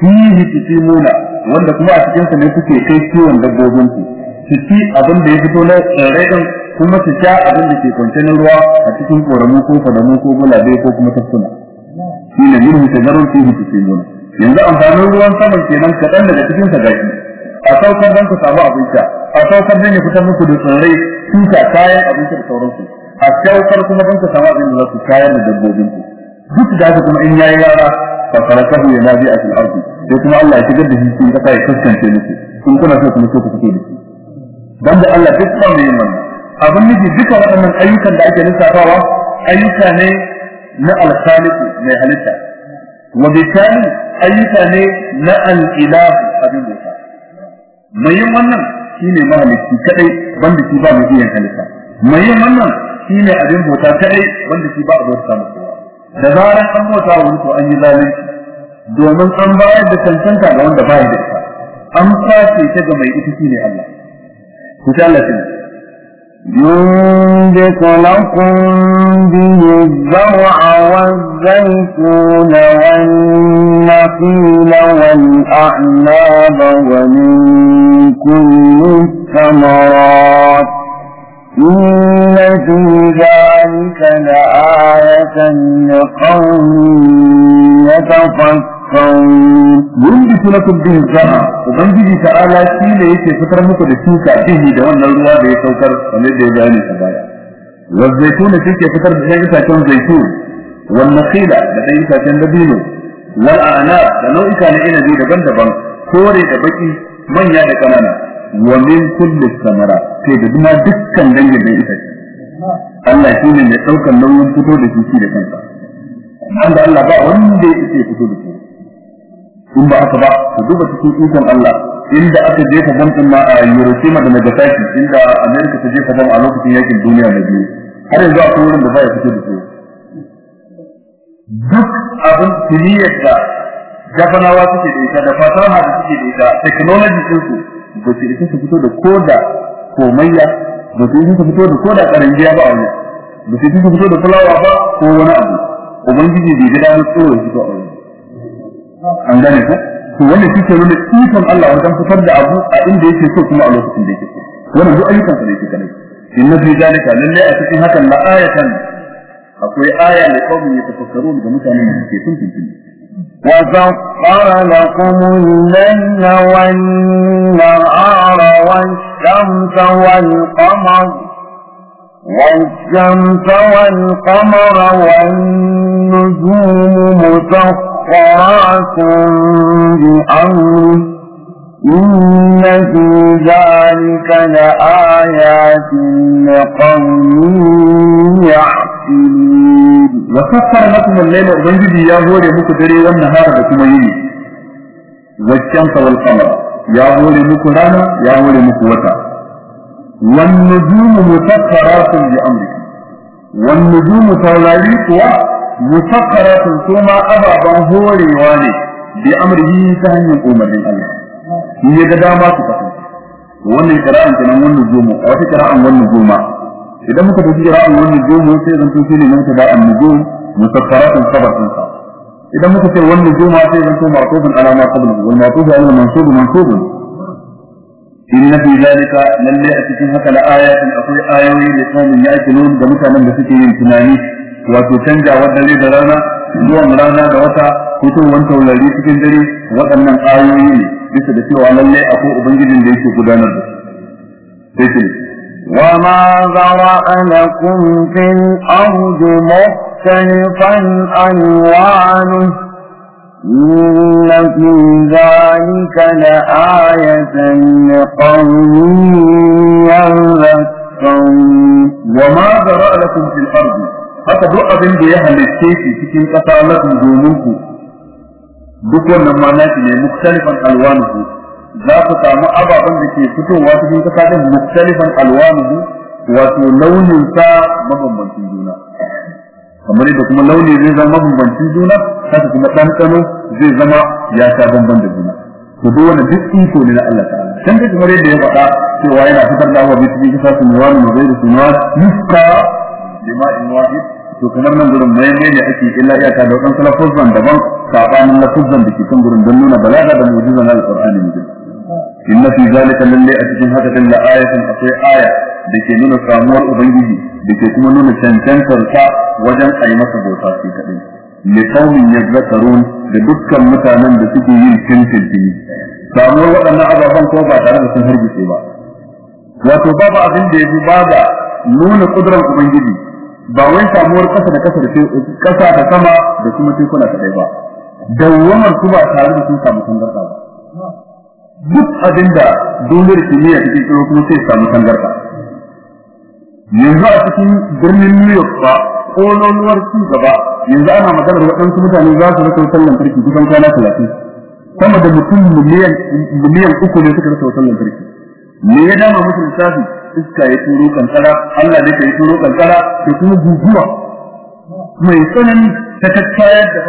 fihi tusimuna wanda kuma a cikin sa ne kuke kai kiwon dabbobin ku su ci abin da ya fito na tsirrai din kuma su sha abin da ke kwance na ruwa a cikin koramu ko fadamu ko gulabe ko kuma tafsuna shi ne yin shajarun fihi tusimuna yanzu amfanin ruwan saman kenan kaɗan daga cikin sa gashi. A saukar don ku samu abin sha a saukar don ya fitar muku da tsirrai shuka kayan abinci da sauransu. A saukar kuma don ku samu abin da za su kayar da dabbobin ku duk da haka kuma in yayi yara fa farakahu ya nabi a fil ardi sai kuma Allah ya shigar da shi cikin kasa ya kaskance muku in kuna so kuma so ku fito da shi dan da Allah duk ba mai wannan abin nufi duka waɗannan ayyukan da ake lissafawa ayyuka ne na alkhaliq mai halitta wa bitali ayyuka ne na al-ilahu abin da mai yin wannan shine mahalicci kadai banda shi ba mu iya halitta mai yin wannan shine abin bauta kadai banda shi ba a bauta da zaran an bauta wa to an yi zalunci domin an bayar da cancanta ga wanda ba da ita an kwace ta ga mai ita shine Allah ku ta Allah ينبت لكم به الزرع والزيتون والنخيل والأعناب ومن كل الثمرات إن في ذلك لآية لقوم يتفكرون ينبت لكم به الزرع وبنجي تعالى شيء yake fitar muku da shuka bihi da wannan ruwa da ya saukar kamar da ya bayani a baya والزيتون شيء fitar da itacen zaitun والنخيل da ɗan itacen dabino والأعناب da nau'ika na inabi daban-daban kore da baki manya da ƙanana wa min kulli samara sai da kuma dukkan dangin da itace. Allah shi ne mai ɗaukar nauyin fito da shi da kansa. Wanda Allah ba wanda ya ce fito da shi. In ba haka ba ku duba cikin ikon Allah inda aka jefa bam din ma a Hiroshima da Nagasaki inda America ta jefa bam a lokacin yaƙin duniya har yanzu ba da duk abin kimiyyar da Japanawa suke da ita da fasaha da suke da ita technology din su ba su isa su fito da koda komayya ba su isa su fito da koda karangiya ba a ba su isa su fito da fulawa ba ko wani abu. Ubangiji bai ga damar tsoro fito a wani an gane ku to wannan shi ke nuna ikon Allah wajen fitar da abu a inda yake so kuma a lokacin da yake so. Wannan duk ayyukan sa ne yake kadai. Inna fi zalika lalle a cikin hakan la ayatan akwai aya ne kawai ya tafakkaru da mutanen da suke sun tuntuni وسخر لكم الليل والنهار والشمس والقمر والشمس والقمر والنجوم مسخرات بأمره. إن في ذلك لآيات لقوم wa kaffara lakum al-layla ubangiji ya hore muku dare wannan hara da kuma yini wa shamsa wal qamar ya hore muku rana ya hore muku wata wan nujumu musakkaratun bi amri wan nujumu tawlari kuwa musakkaratun kuma ababan horewa ne bi amrihi ta hanyar umarnin Allah ni ga a wata kira'an wannan zuma idan muka tafi kira'an wannan jumu sai zan tusi ne muka da annujum musaffaratun sabatun sa. Idan muka ce wannan juma sai zan to ma'tufun ala ma qabla wal ma'tuf ala mansub mansub. Inna fi zalika lalle a cikin haka la ayatin akwai ayoyi da kaumin yaqilun da mutanen da suke yin tunani. Wato canjawar dare da rana zuwan rana da wata fitowar taurari cikin dare waɗannan ayoyi ne. Bisa da cewa lalle akwai ubangijin da yake gudanar da su. Sai وما ذرأ لكم في الأرض مختلفا ألوانه إن في ذلك لآية لقوم يذكرون وما ذرأ لكم في الأرض haka duk abin da ya halitte shi cikin ƙasa lakum domin ku duk wannan ma naki ne muktalifan alwanuhu za ku samu ababen da ke fitowa cikin ƙasa din muktalifan alwanuhu wato launin sa mabambancin juna. Kamar yadda kuma launi zai zama mabambancin juna haka kuma ɗanɗano zai zama ya sha bamban da juna. To duk wannan duk iko ne na Allah ta'ala. Dan da kamar yadda ya faɗa cewa yana fitar da abubuwa cikin ƙasa sun wani mu zai da suna yuska bima'in wahid. To kamar nan gurin mai ne ake illa ya ta da wadan lafuzan daban sabanin lafuzan da ke kan gurin don nuna balaga da mu'jizan alqur'ani ne inna fi zalika lalle a cikin haka la ayatin akwai aya da ke nuna samuwar ubangiji da ke kuma nuna cancantar sa wajen ayi masa bauta shi kadai li qaumin yadhakkarun da dukkan mutanen da suke yin tintintini samuwar waɗannan ababen ko ba tare da sun hargitse ba. Wato babu abin da ya fi ba nuna kudurar ubangiji ba wai samuwar kasa da kasa da kasa da sama da kuma tekuna kadai ba. Dawwamar su ba tare da sun samu tangarda ba. Duk abin da duniyar kimiyya ta kiro kuma sai samu tangarda yanzu a cikin birnin New York ba kololuwar ci gaba yanzu ana maganar waɗansu mutane za su rasa wutar lantarki kusan kwana talatin. Sama da mutum miliyan uku ne suka rasa wutar lantarki. Me ya dama musu lissafi? Iska ya turo kankara Allah ne ka yi turo kankara kuma guguwa. Mai tsanani ta tattayar da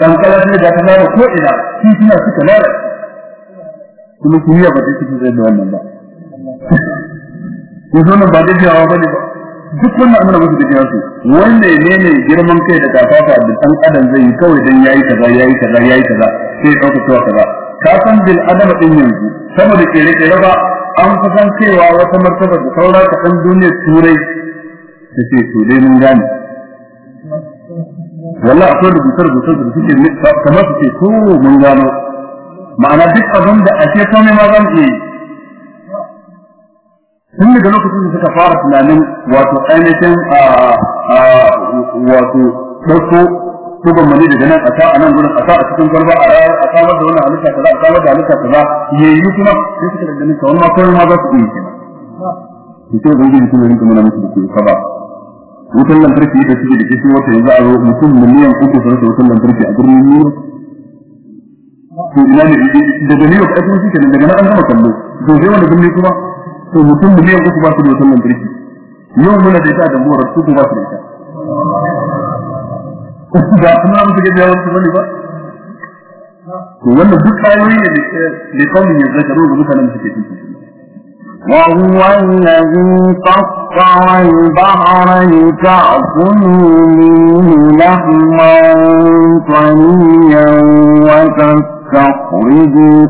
kankara sai da ta lara ko ina tituna suka lara kuma kimiyya ba ta cikin zai da wannan ba. Yanzu nan ba gajiyawa ba ne ba. Duk wannan amina musu da jiyansu wanda ne ne girman kai da kafafa da dan adam zai yi kawai dan yayi kaza yayi kaza yayi kaza sai ɗauka cewa kaza. Ka san bil adam din yanzu saboda kere kere ba an kusan cewa wata martaba da saura ta dan duniyar turai ta ce to dai mun gane. Wallahi akwai rubutar rubutar da suke kamar su ce ko mun gano. Ma'ana duk abin da ake kome ma zan iya tun daga lokacin da suka fara tunanin wato ainihin wato ɗauko tuban mani daga nan a sa a nan gurin a sa a cikin kwalba a rayar a samar da wannan halitta kaza a samar da halitta kaza yayi kuma sai suka da ganin kawai ma kawai ma za su iya kenan sai ubangiji kuma rinka nuna musu da ke kaba wutan lantarki da suke da kishi wata yanzu a mutum miliyan uku su rasa wutan lantarki a birnin New York to ina ne daga New York ake shi daga nan an gama kallo to sai wani birni kuma to mutum miliyan uku ba su da wutan lantarki yau muna da ita da morar su ba su da ita ba kuma mutu ga da wani bane ba to wannan duk ayoyi ne da kawai ya zakaru da mutanen da suke cikin وهو الذي قطع البحر لتأكلوا منه لحما طريا وتستخرجوا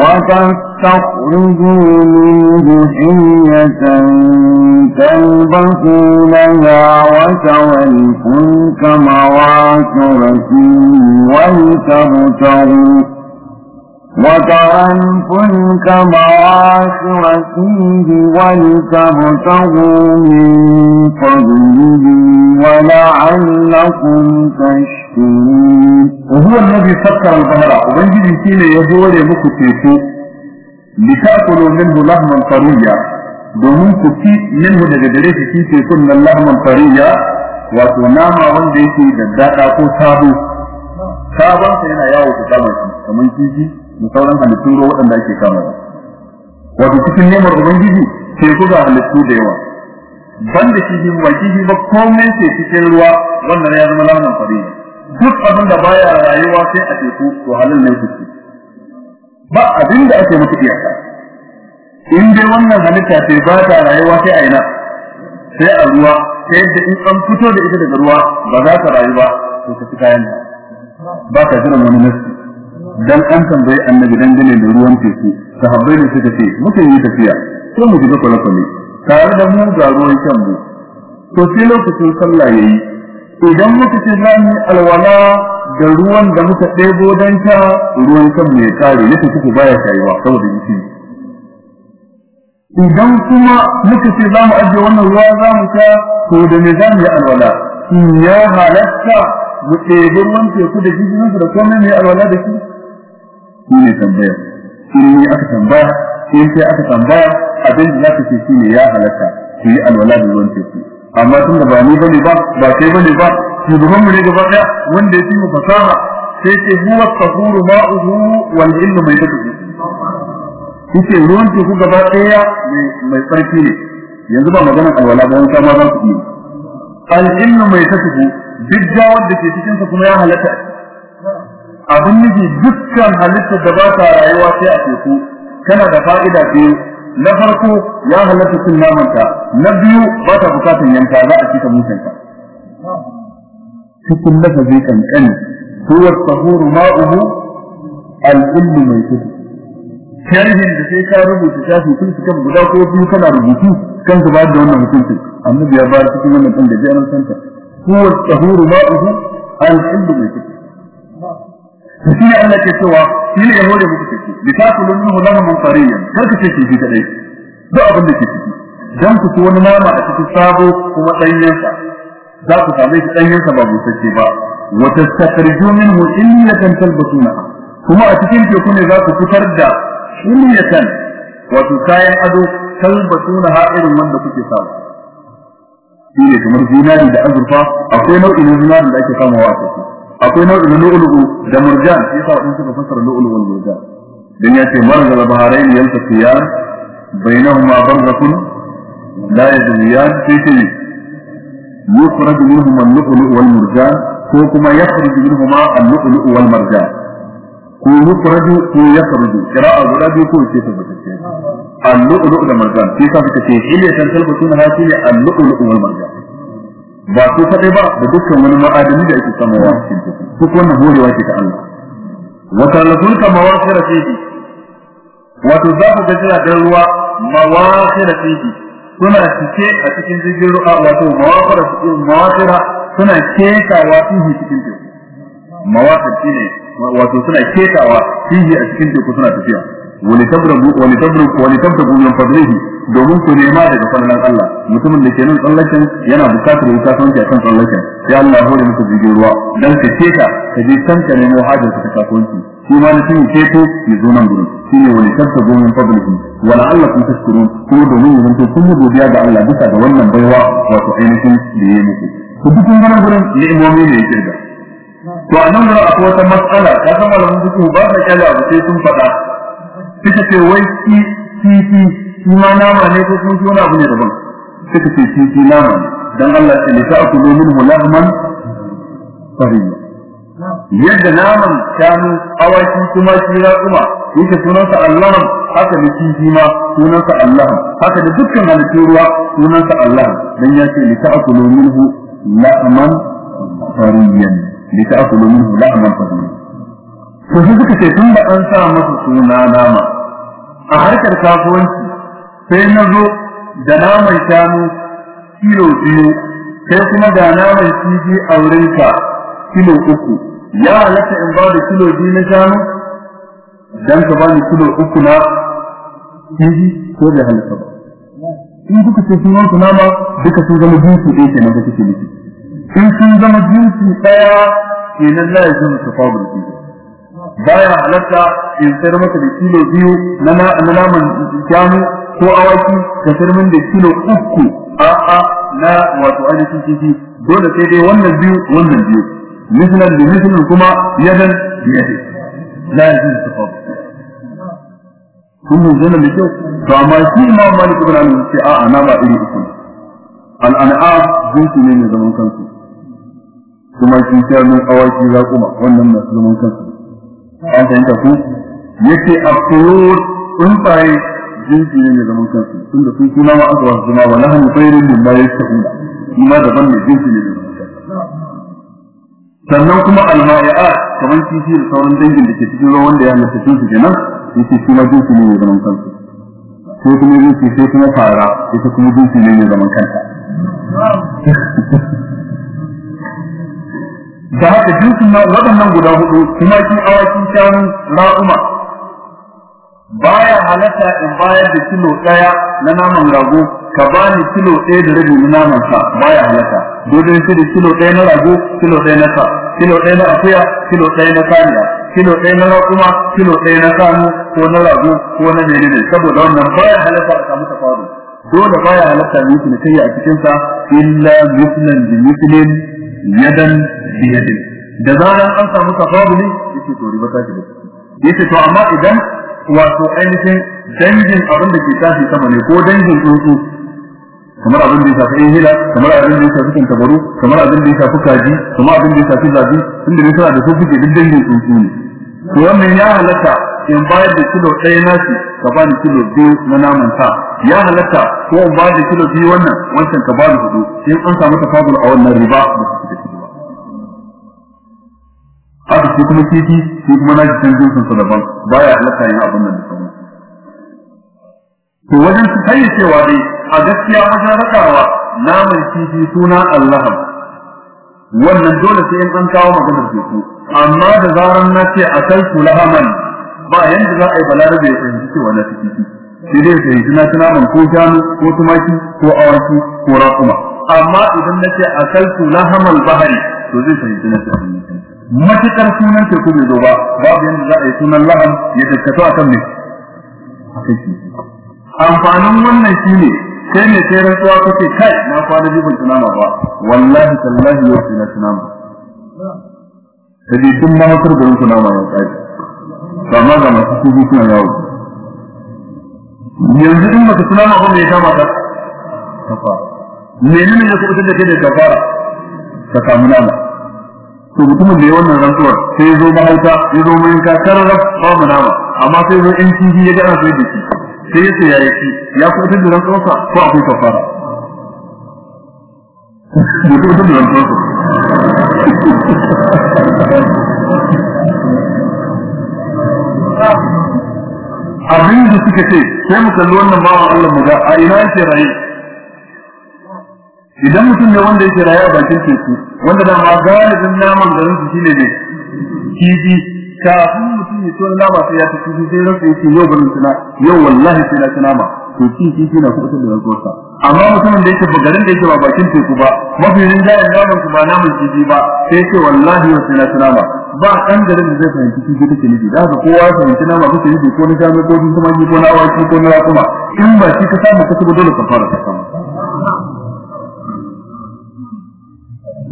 وتستخرجوا منه حية تلبسونها وترى الفلك مواكر فيه ولتبتغوا وترى الفلك مواخر فيه ولتبتغوا من فضله ولعلكم تشكرون وهو الذي سكر البحر وبنجي شيء يزول muku teku لتأكلوا منه لحما طريا domin ku ci minhu daga gare shi shi tekun nan lahman fariya wato nama wanda yake da daɗa ko sabo sabon sa yana yawo ku kama shi kamar kifi da sauran halittun ruwa waɗanda ake kama wato cikin nemar ubangiji teku ga halittu da yawa. Ban da kifi ba kifi ba komai ke cikin ruwa wannan ya zama lamun fariya duk abin da baya rayuwa sai a teku to halin ne ku ba abin da ake mutu iyaka. In dai wannan halitta ce ba ta rayuwa sai a ina? Sai a ruwa sai yadda in an fito da ita daga ruwa ba za ta rayu ba to ta fi kayan ba ta jiran wani nasi. Dan an tambayi annabi dangane da ruwan teku sahabbai ne suka ce mukan yi tafiya sai mu shiga kwale-kwale tare da mu ga ruwan shan mu. To sai lokacin sallah yayi idan muka ce za mu alwala da ruwan da muka ɗebo don sha ruwan shan mu ya kare yadda kuka baya shayuwa saboda jiki. Idan kuma muka ce za mu ajiye wannan ruwa za mu sha to da me za mu yi alwala? In ya halatta mu ɗebi ruwan teku da jijinsu da komai mu yi alwala da shi? Shi ne tambaya. In ni aka tambaya in sai aka tambaya abin da zaka ce shi ne ya halatta ku yi alwala da ruwan teku. Amma tun da ba ni ba ne ba ba kai ba ne ba shugaban mu ne gaba ɗaya wanda ya fi mu fasaha sai ce huwa tahuru ma'uhu wal ilmu mai tafi ya ce ruwan teku gaba ɗaya mai tsarki ne. Yanzu ba magana alwala ba wanka ma za su yi al ilmu mai tafi duk jawar da ke cikin sa kuma ya halatta abin nufi dukkan halittar da ba ta rayuwa sai a teku. Tana da fa'ida biyu. Na farko ya halatta cin namanta. Na biyu ba ta bukatan yanka za a cika musanta cikin lafazi kankani. Huwa tahuru ma'uhu al-ilmu mai kudu. Sharhin da sai ka rubuta shafi kun su kan guda ko biyu kana rubutu kan su ba da wannan hukuncin. Annabi ya bayar cikin wannan kan da jiran santa. Huwa tahuru ma'uhu al-ilmu mai kudu. Shi ne Allah ke cewa shi ne ya hore muku take bi ta kullu minhu lahum fariyan kar ka ce shi kadai duk abin da ke ciki. Dan ku ci wani nama a cikin sabo kuma danyen sa za ku same shi danyen sa ba busasshe ba. Wa tastakhriju minhu illatan talbasuna a cikin teku ne za ku da illatan wato kayan ado wanda kuke samu. Kamar zinari da azurfa akwai nau'in zinari da ake kamawa a ciki. Akwai nau'in lu'lu'u da murjan shi yasa wadanda suka fassara lu'lu'u wal murjan. Dan ya ce marza da baharain yaltaqiyan bainahuma barzakun la yadriyan fi shi yukhraj minhum al-lu'lu'u wal murjan ko kuma yakhruj minhuma al-lu'lu'u wal marjan. Ko yukhraj ko yakhruj qira'a guda biyu ko ce tabbatacce. Al-lu'lu'u da marjan. Shi yasa suka ce ilatan talbatuna hasi al-lu'lu'u wal marjan. Ba su kadai ba da dukkan wani ma'adani da ake samawa cikin teku. Duk wannan horewa ce ta Allah. Wa talafun ka mawasira fihi wato za ku ga jiragen ruwa mawasira fihi suna cike a cikin jirgin ruwa wato mawasira mawasira suna kekawa fihi cikin teku. Mawasir shine wato suna kekawa fihi a cikin teku suna tafiya. Wani tabrabu wani tabrabu wani tabrabu min fadlihi. Domin ku nema daga fadlan Allah. Mutumin da ke nan tsallaken yana buƙatar ya kasuwanci a kan tsallaken. Sai Allah hore maka jirgin ruwa. Dan ka keta ka je can ka nemo hajar ka kasuwanci. Shi ma mutum ya keto ya zo nan gurin. Shi ne wani tabrabu min fadlihi. Wa la'allakum tashkurun. Kuma domin ya zanto kun yi godiya ga Allah bisa ga wannan baiwa wato ainihin da ya yi muku ku dukkan wannan gurin ni'imomi ne ya ƙirga. To a nan gurin akwai wata matsala. Ta san malamin duku ba sa ƙyale abu sai sun faɗa. Suka ce wai ki kifi shi ma nama ne ko kuma wani abu ne daban. Suka ce kifi nama ne. Dan Allah ya lita akulu minhu lahman sahiya yadda naman shanu awaki kuma shi kuma yake sunansa Allah haka da kifi ma sunansa Allah haka da dukkan halittun ruwa sunansa Allah dan ya ce lita akulu minhu lahman sariyan lita akulu minhu lahman sariyan to sai suka ce tun da an sa masa suna nama a harkar kasuwanci sai na zo da naman shanu kilo biyu sai kuma da naman kifi a wurinka kilo uku. Ya halatta in ba da kilo biyu na shanu? Dan ka bani kilo uku na kifi ko bai halatta ba. In kuka ce sun wanku nama duka sun zama jinsi ɗaya kenan da kake nufi. In sun zama jinsi ɗaya kenan la ya zama tafawul kifi baya halatta in sayar maka da kilo biyu na naman shanu ko awaki ka sayar min da kilo uku. A'a na wato ainihin kifi. Dole sai dai wannan biyu wannan biyu. Mislan da mislan kuma yadan da yadi la yajuz tafadul kun mun zana da kyau? To amma shi imam malik ibn anas sai a'a na ba iri uku al-an'am jinsi ne mai zaman kansu. Kuma shi shanu awaki za kuma wannan masu zaman kansu. An fahimta ku? Yake a turur tsuntsaye jinsi ne zaman kansu tunda sun aka wasu zama wa yastahuna shi ma daban ne jinsi ne zaman kansu. Sannan kuma alma'i'at kamar kifi da sauran dangin da ke cikin ruwa wanda ya halatta su kenan yake shi ma jinsi ne mai zaman kansu. Sai kuma jinsi sai kuma fara ita kuma jinsi ne mai zaman kanta. Da haka jinsin na waɗannan guda huɗu kuma ki awaki shanu ra'uma baya halatta in bayar da kilo ɗaya na naman rago ka bani kilo ɗaya da rabi na naman sa baya halatta. Dole sai da kilo ɗaya na rago kilo ɗaya na sa kilo ɗaya na akuya kilo ɗaya na saniya kilo ɗaya na raƙuma kilo ɗaya na kanu ko na rago ko na menene. Saboda wannan baya halatta a samu tafaru dole baya halatta mu yi kai a cikin sa illa muslan bi muslin yadan bi yadin. Da zaran an samu tafaduli yake to riba ta ce ya ce to amma idan wato ainihin dangin abin da ke tashi sama ne ko dangin tsuntsu. Kamar abin da ya shafi hila kamar abin da ya shafi kantabaru kamar abin da ya shafi kaji kamar abin da ya shafi zabi inda ne suna da su suke duk dangin tsuntsu ne. To wannan ya halatta in bayar da kilo ɗaya nashi ka ba ni kilo biyu na naman sa. Ya halatta ko in bayar da kilo biyu wannan wancan ka ba ni huɗu. In an samu tafadul a wannan riba da su haka shi kuma kifi shi kuma na jikin jinsin sa daban baya halatta yin abin nan da sauran to wajen su cewa dai a gaskiya wajen rakawa naman kifi suna Allah wannan dole sai in an kawo maganar teku. Amma da zaran na ce a kai su lahaman ba yanda za a yi balarabe ya fahimci cewa na fi kifi. Sai dai fahimci na ci ko shanu ko tumaki ko awaki ko raƙuma. Amma idan na ce a kai su lahamal bahari to zai fahimci na ci abin matuƙar sunan teku bai zo ba babu yanda za a yi sunan laham ya tattato a kan mai amfanin wannan shine sai ne sai rantsuwa kace kai na kwana biyu ban tunama ba. Wallahi tallahi yau sai na tunama sai dai tun ma mutar da tunama ya kai amma ga masu su suna yawo. Yanzu in baka tunama ba ya kama ka? Kafara menene ya kuɓutar da kai da kafara ka samu nama. To mutumin da ya wannan rantsuwar sai ya zo mahauta ya zo mai ka karrar babu nama amma sai zo in kifi ya gana sai da shi sai ya ce ya yi ya kuɓutar da rantsuwarsa ko akwai kafara? Da kuɓutar da rantsuwarsa. Abin da suka ce sai mu kalli wannan bawan Allah mu ga a ina yake raye. Idan mutum ne wanda yake raye a bakin teku wanda da ma galibin naman garin su shine ne kifi. Kafin mutum ya tona nama sai ya tafi sai rasa yake yau garin tuna yau wallahi sai na tuna ma to shi kifi na kuɓutar da rantsuwarsa. Amma mutumin da yake garin da yake ba bakin teku ba mafi rinjayen naman ba naman kifi ba sai yake wallahi yau sai na tuna ma ba ɗan garin da zai fahimci kifi take nufi. Da haka kowa fahimci nama kake nufi ko na jami'a ko kuma ko na awaki ko na rakuma in ba shi ka samu ka dole ka fara ka samu.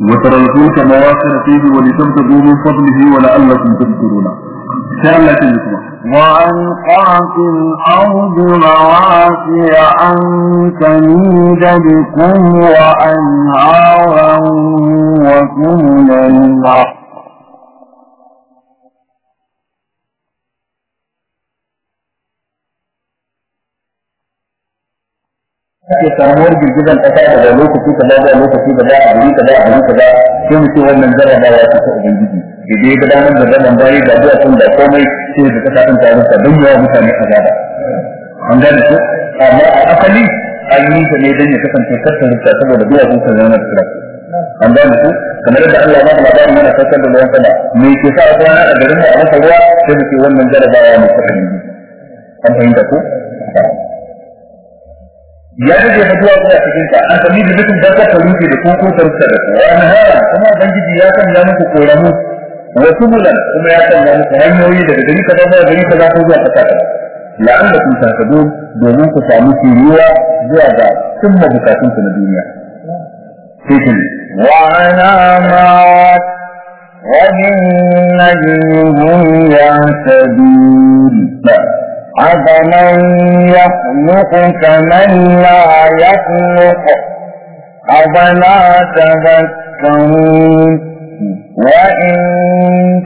وترى الفلك مواخر فيه ولتبتغوا من فضله ولعلكم تشكرون تلكم وألقى في الأرض رواسي أن تميد بكم وأنهارا وسبلا. Ake samuwar girgizan kasa daga lokaci kaza zuwa lokaci kaza a guri kaza a guri kaza sai mu ce wannan jarrabawa ce ta ubangiji. Da dai gudanar da zaman bayi da zuwa sun da komai sai da kasa sa don yawa mutane azaba. An gane ko? Amma a asali an yi ta ne don ya kasance ƙasar rufta saboda zuwa sun san zama da an gane ko? Kamar da Allah ya ba labarin yana saukar da ruwan sama me ke sa a kwana a garin mu a masa ruwa sai mu ce wannan jarrabawa ne ta ubangiji. An fahimta ko? ya rage mutuwa zuwa cikin ka an sami da mutum barka ta rufe da koko ta rufe da ku wani hara kuma ubangiji ya sanya muku koramu wa subulan kuma ya sanya muku hanyoyi daga gari kaza zuwa gari kaza ko zuwa kasa kaza la'allakum tahtadun domin ku samu shiriwa zuwa ga cimma bukatun ku na duniya sai ku وعلامات وبالنجم هم يهتدون أفمن يخلق كمن لا يخلق؟ أفلا تذكرون؟ وإن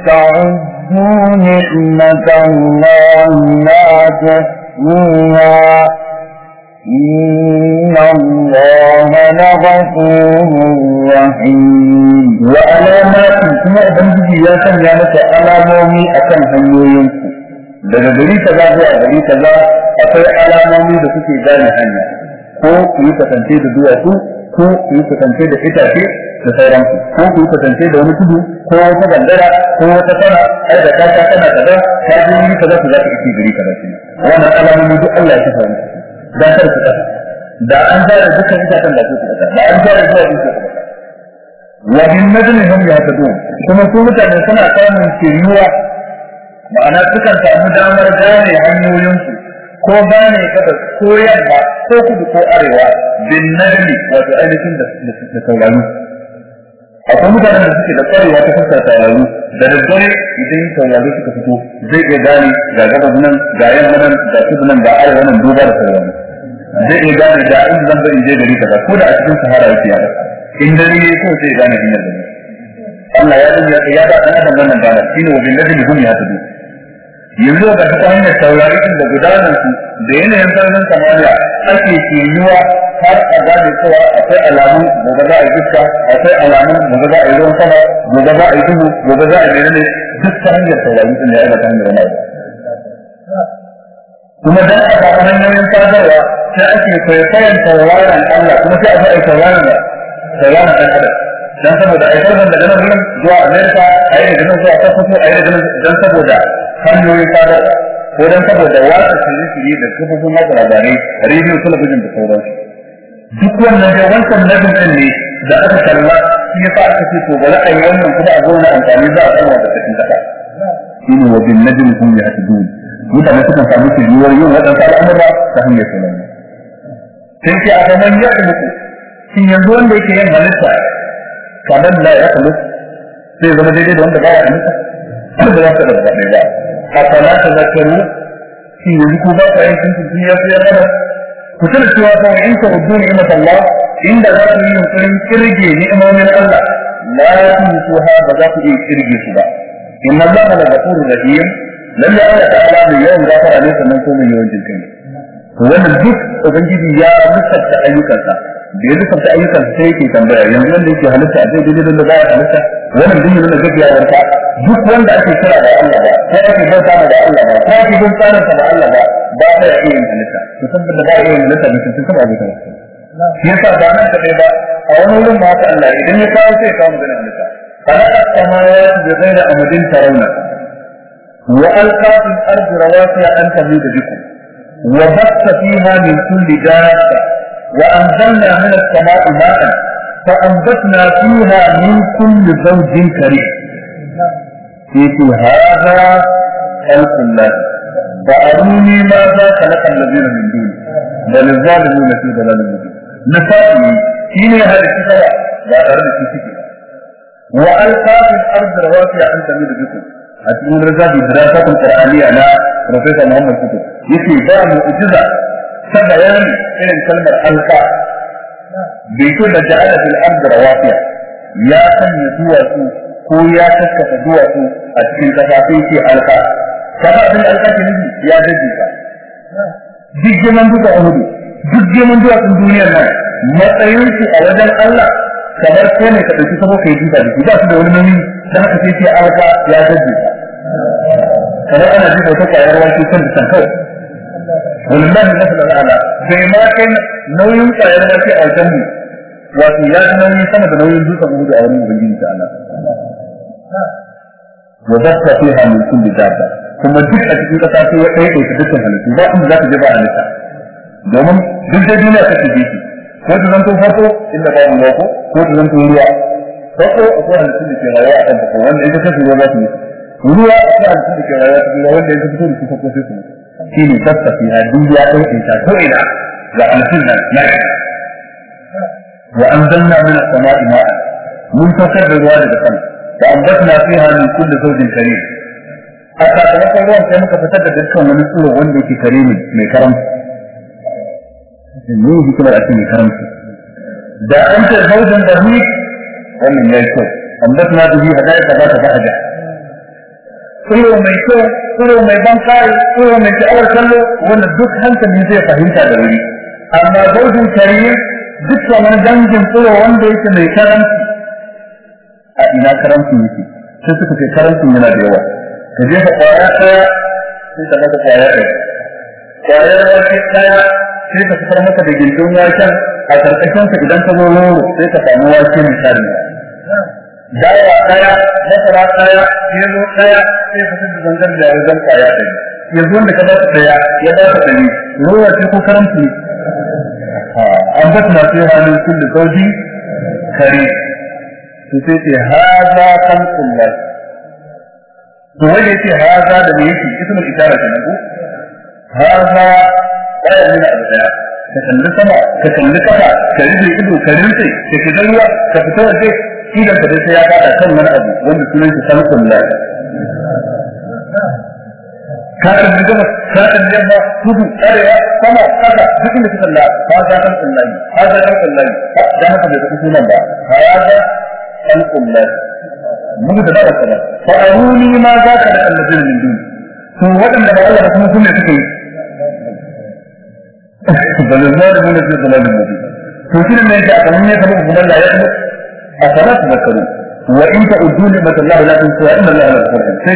تعدوا نعمة الله لا تحصوها إن الله لغفور رحيم. وعلامات كما أبنجي يا سن يا لك alamomi akan hanyoyinku daga gari kaza zuwa gari kaza akwai alamomi da suke gane hanya. Ko ku yi kasance da duwatsu ko ku yi kasance da itace da sauransu. Ko ku yi kasance da wani tudu ko wata gandara ko wata sana ai da kaka kana kaza ka ji wani kaza ku za ka iki gari kaza shi wannan alamomi duk Allah ya kafa musu dan kar ku kasa. Da an fara dukkan itacen da su kasa da an fara zuwa dukkan kasa wa bin najmi hum yahtadun. Kuma su mutane suna samun shiriwa ma'ana sukan samu damar gane hanyoyinsu ko gane kada ko yamma ko kudu ko arewa bin najmi wato ainihin da da sauraro akwai mutanen da suke da kwarewa ta fuskar sauraro da daddare idan sauraro suka fito zai iya gane ga gabas nan ga yamma nan ga kudu nan ga arewa nan duba da sauraro zai iya gane da inda zan bari je gari kaza ko da a cikin sahara yake ya in dare ne ko sai gane hanyar da Allah ya ya ya ba dan adam wannan gane shine wa bin najmi hum yahtadun yanzu ga ta hanyar taurari da gudanar su da yanayin sararin samaniya ake ke yiwa har a gane cewa akwai alamu gobe za a yi iska akwai alamu gobe za a yi ruwan sama gobe za a yi duhu gobe za a yi menene duk ta hanyar taurari sun ya ta hanyar wani kuma dan a samu hanyoyin sadarwa sai ake kwaikwayon tauraron Allah kuma sai a zo a da tauraron ɗan adam. Dan saboda a yi tauraron daga nan zuwa Amerika a yi daga nan zuwa Sokoto a yi daga nan dan saboda hanyoyin sadarwa. Ko dan saboda watsa shirye-shirye da kafofin watsa labarai rediyo talabijin da sauransu. Duk wannan da wancan nabin din ne da aka kalla shi ya aka ce to bari a yi wannan kuma a zo na amfani za a samu da cikin kasa shine wa bin najmi hum yahtadun mutane suka samu shiriyar yin waɗansu al'amura ta hanyar sunan sai ce a gaban ya muku shin yanzu wanda yake yin halitta kamar la ya kalu sai zama daidai da wanda ba ya halitta? Ba za ka da ba. Ba a kala ta zakaru shi yanzu ku ba ka yin tuntuntun ya fi yana ku tuna cewa ta in ka rubu ni'mat Allah inda za ku yi yunkurin kirge ni'imomin Allah la tusuha ba za ku iya kirge su ba inna Allah la ghafurur rahim lalle Allah ta'ala mai yawan gafara ne sannan ko mai wannan duk ubangiji ya lissafta ayyukansa da ya lissafta ayyukansa sai yake tambaya yanzu wanda yake halitta a daidai da ba ya halitta wannan duk yana gajiyawarka duk wanda ake kira da Allah ba ko ake bauta da Allah ba ko ake bin tsarin da Allah ba ba ta iya yin halitta. To saboda ba iya yin halitta da sun taba abu kana shi yasa ba nan kadai ba a wani wurin ma haka Allah idan ya kawo sai kawo magana halitta. Khalaqa samawati bi ghairi amadin tarawna wa alqa fil ardi rawasiya an tamida bikum. Wa batta fiha min kulli dabba wa فأنبتنا فيها من كل زوج كريم. يقول هذا خلق الله. فأروني ماذا خلق الذين من دونه بل الظالمون في ضلال مبين. نسائي شيني هذا الكتاب لا أرد في كتاب وألقى في الأرض رواسي أن تميد بكم. أتقول رجاء بدراسات القرآنية على بروفيسور محمد كتب. يقول بقى معجزة سبعين إلى bai ce da ja'ala fil ardi rawafiya ya sanya duwatsu ko ya kaskata duwatsu a cikin kasa sai ce alka kafa abin alka ke nufi ya daji ka duk jaman duka uhudu duk jaman duwatsun duniyar nan matsayin su a wajen Allah kamar kai ne ka ɗauki sabo ka yi duka da ba su da wani nauyi da haka sai ce alka ya daji ka kamar ana jin wata ƙwayar wake kan da san kawai wallahi na fi lalala bai ma kai nauyin ƙwayar wake a mu wato ya ji nauyi sama da nauyin dutsen huɗu a wurin ubangiji ta Allah wa zakka fiha min kulli dabba. Kuma duk a cikin kasa sai ya kai kai dukkan halittu. Ba inda za ka je ba halitta domin duk da duniya take jiki ko ta zanto farko inda ba mu ko ko ta zanto ruwa. Farko akwai halittun da ke rayuwa a kan ta wanda ita kasu ruwa za su yi ruwa akwai halittun da ke rayuwa a kan wanda ita fito da su farko sai shi ne zakka fiha duniya kai ta ko ina لأنزلنا الملك وأنزلنا من السماء ماء منتصر بالوالد خلق وأنبتنا فيها من كل زوج كريم. حتى تلقى الله في مكة فتجد بسكم من كل غنبة كريم من كرم. من يوجد كل الأسين كرم؟ دا أنت زوجا دهيك ومن يلسل أنبتنا به هدايك ذات بهجة كله ما يكون كله ما يبان كله ما يتعور كله وأنا الدوك هنسى بيزيقه هنسى دهيك amma zaujin kariye duk wani dangin tsoro wanda yake mai karanci. A ina karanci yake? Sai suka ce ƙarancin yana da yawa. Ka je ka ƙwaya ɗaya sai ka maka ƙwaya ɗaya. Kwayar wake ɗaya sai ka fitar maka da gindin waken. A ƙarƙashin ka idan ka zo loro sai ka samu wake misali dawa ɗaya masara ɗaya gero ɗaya sai ka fitar da zangar da wajen ƙwaya ɗaya. Yanzu wanda ka ba ka ɗaya ya ba ka ɗari. Ruwa ce ko karanci أنبتنا فيها من كل زوج كريم تسيتي هذا خلق الله توليتي هذا لم يكن اسم الإشارة نقول هذا آية من الأبداع تكلم سما تكلم كفا كريم إدو كريم سي تكدلوا كفتوى سي إذا كدلت يا بعد كم من أبو وأن سنين خلق الله katin da gaba katin da yamma kudu arewa sama kasa duk inda kuka la ba za kan kullahi ba za kan kullahi da haka da kuka sunan ba. Hada kan kullahi mun da dawa kana fa aruni ma za ka da annabin min dun to wadanda ba Allah kuma sunne suke yi? Bal zalimuna fi dhalalin mubin to shi ne da kan ne kamar kuma Allah ya kuma a salatu zakaru wa in ta'uddu ni'matallahi la tunsuha inna Allah la ghafurun sai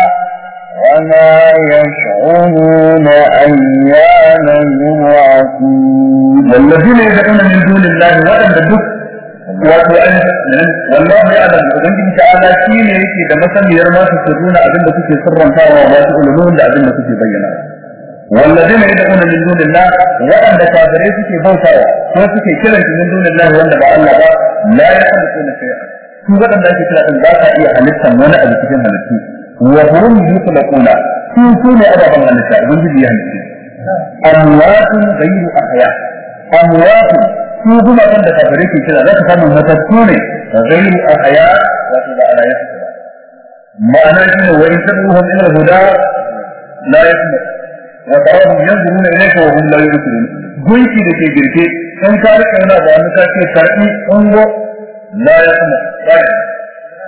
وما يشعرون أيانا يبعثون. والذين يدعون من دون الله ولم تدف والله يعلم. والذين يدعون من دون الله ولم تكابر يكي بوسا الله ولم الله لا يحبكون شيئا. كيف تنبع كتلا أن باقا إيا حلقا wa hum yukhlaquna su su ne ababan halitta ubangiji ya halitta amwatun ghayru ahya amwatun su kuma kan da kafare ke kira za ka samu matattu ne ghayru ahya wato da ala yasa ma'ana shi ne wa in tabuhum ila huda la yasma wa tarahum yanzuruna ilayka wa hum la yubsirun gunki da ke girke in yana da wani ka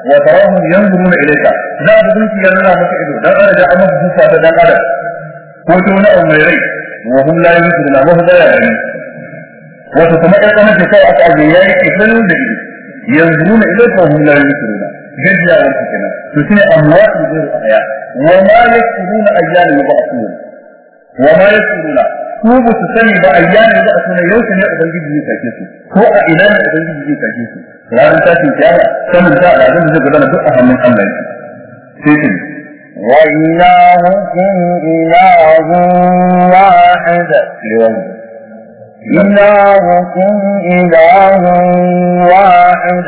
wa tarahum yanzuruna ilayka. Za da gunki ya nuna maka ido. Dan ana da amma busa ta dan adam. Ko ta wani abu mai rai wa hum la yubsiruna ba su da yayi wato kuma ɗan ƙanar da kawai aka ajiye ya yi ƙisanin da ido. Yanzu na ilai kawai hula yi su nuna gajiya wani su kenan. To shi ne amma su zai aya wa ma ya kuruna ayyana ya ba a suwa wa ma ya kuruna ko ba su sani ba ayyana ya ba a suwa yau ne ubangiji zai kake su ko a ina ne ubangiji zai kake su ranar tashin kiyama sanin ta da da zai gudana duk a hannun Allah ne sai su وإلهكم إله واحد إلهكم إله واحد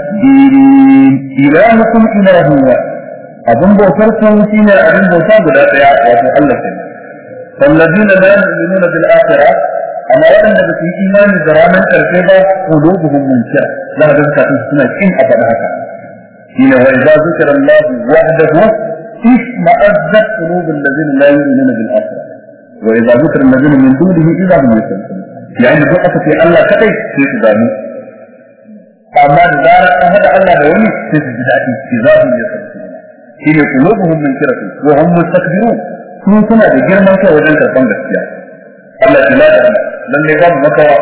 الدين إلهكم إله واحد abin bautar sun shi ne abin bauta guda daya wato Allah ke wallazi na bayan yuminuna bil akhira amma waɗanda ba su yi imani da ranar ƙarshe ba qulubuhum munkiya za ka ga su suna kin a faɗa haka shine wa idza zikra Allah wahdahu isma'azzat qulubul ladzina la yuminuna bil akhira wa idza zikra alladhina min dunihi idza hum yastabshirun yayin da aka ce Allah kadai sai su gani أما الدار أحد على غيري تسجدات إذا هم قلوبهم من كرة وهم مستكبرون. كل سنة بجير من كرة وجل تلقم بسيا ألا إلاد لن نظام مكرة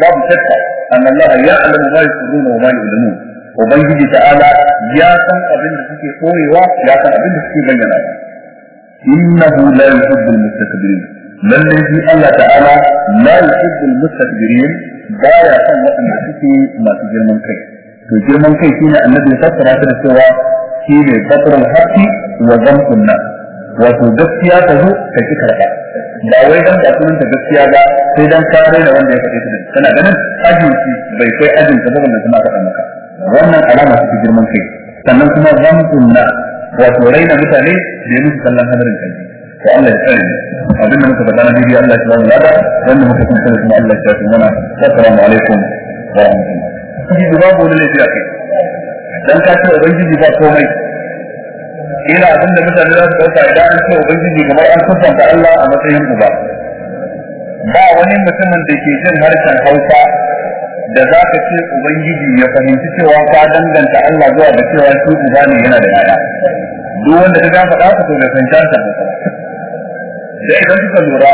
باب ستة أن الله يعلم ما يسرون وما يعلمون وبين جدي تعالى يا سم أبن سكي قوي وا يا سم أبن سكي بينا إنه لا يحب المستكبرين. لن نجي الله تعالى لا يحب المستكبرين. Baya son waɗanda suke masu girman kai. To girman kai shine annabi ya fassara ta da cewa shine batrul haqqi wa zamtun nas. Wato gaskiya ta zo ka ki karɓa. Ba wai dan da sunan ta gaskiya ba sai dan kare da wanda ya faɗi ta kana ganin ajin shi bai kai ajin ta ba wannan kuma faɗa maka. Wannan alama ce girman kai. Sannan kuma zamtun nas. Wato raina mutane da yi musu kallon hadarin kai to Allah ya tsare abin da muka faɗa na bidiyo Allah ya tsare lada. Wanda muka kun sani kuma Allah ya tsare mana. Assalamu alaikum wa rahmatullahi. Shi babu wani laifi a kai. Dan ka ce ubangiji ba komai. Ina abin da mutane za su ɗauka idan an ce ubangiji kamar an kusanta Allah a matsayin uba. Ba wani mutumin da ke jin harshen Hausa da za ka ce ubangiji ya fahimci cewa ka danganta Allah zuwa da cewa shi uba ne yana da yaya duk wanda ka faɗa ka to harshen Hausa da idan suka lura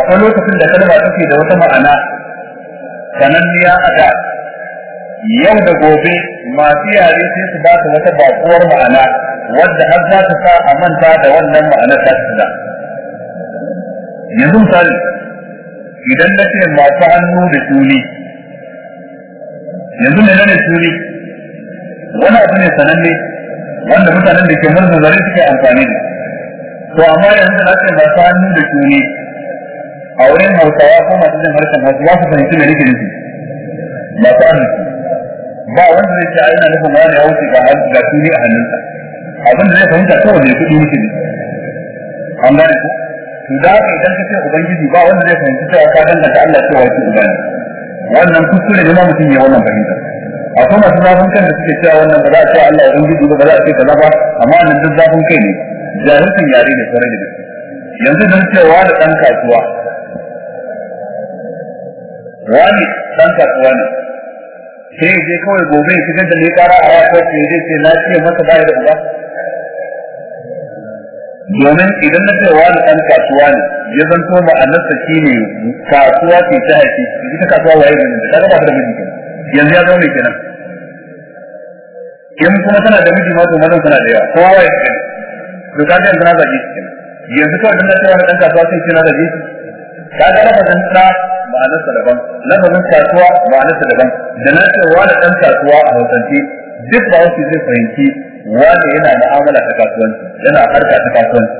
akwai lokacin da kalma take da wata ma'ana sananniya a da. Yau da gobe masu yare sai su ba ta wata bakuwar ma'ana wadda har za ta sa a manta da wannan ma'anar ta su da. Yanzu misali idan na ce masu hannu da tuni yanzu ne ne tuni wani abu ne sananne wanda mutanen da ke murna zare suke amfani da to amma yanzu na ce masu hannu da tuni a wurin hausawa ko masu jin harshen hausa za su fahimci me nake nufi. Masu arziki ba wanda zai ce ina nufin wani ya wuce ga ga tuni a hannunsa. Abin da zai fahimta kawai da kuɗi nake ne an gane ku? To da haka idan ka ce ubangiji ba wanda zai fahimci cewa ka danganta Allah cewa shi uba ne. Wannan kuskure ne ma mutum ya wannan fahimta. Akwai masu zafin kan da suke cewa wannan ba za a ce Allah ubangiji ba ba za a ce kaza ba amma nan duk zafin kai ne. Jahilcin yare ne ƙwarai da gaske. Yanzu dan cewa da ɗan kasuwa wani ɗan kasuwa ne? Sai ya kawai gobe ya shigar da ni kara a wata ce zai ce na ce masa ba da uba. Domin idan na ce wani ɗan kasuwa ne ya zanto ma'anarsa shi ne kasuwa ce ta haifi. Ita kasuwa waye ne? Da kaga ba da miji yanzu ya zama mai kenan. In kuma tana da miji ma to mazan tana da yawa. Kowa ya kenan to kaga yanzu na zage shi kenan. Yanzu kawai dan wani ɗan kasuwa sai ce na zage shi. Kaga lafazin ɗa ma'anarsa daban lafazin kasuwa ma'anarsa daban. Da na ce wani ɗan kasuwa a hausance duk ba wasu zai fahimci wani yana mu'amala ta kasuwanci yana harka ta kasuwanci.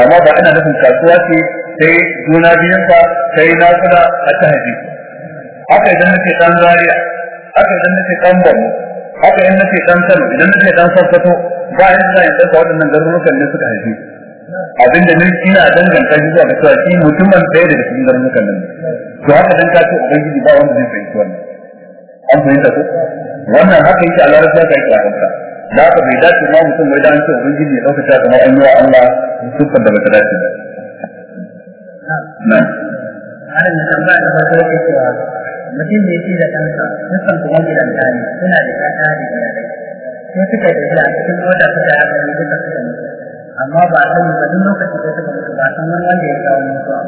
Amma ba ina nufin kasuwa ce sai juna biyunka sai na kuna a ta haji haka idan nace dan zaria haka idan nace dan borno haka idan nace dan kano idan nace dan sokoto ba yanda zan ɗauka waɗannan garurukan ne suka haifi abin da ni ina danganta shi zuwa ga cewa shi mutumin ɗaya daga cikin garurukan nan to haka dan ka ce ubangiji ba wanda zai fahimci wannan. An fahimta ko? Wannan haka yake a larabci haka yake a hausa. Da haka bai dace ma mutum wai da an ce ubangiji ya ɗauka ta kamar an yi wa Allah siffar da bata dace ba. Nan Malam da tambaya da farko yake cewa mutum da yake da kansa dukkan kuma gidan tani suna da ƴaƴa da iyalai. Sai suka tafi a cikin mota suka yi abin duka suka mutu amma ba a sani ba duk lokaci da suka mutu ba san wani wanda ya kawo mutuwa.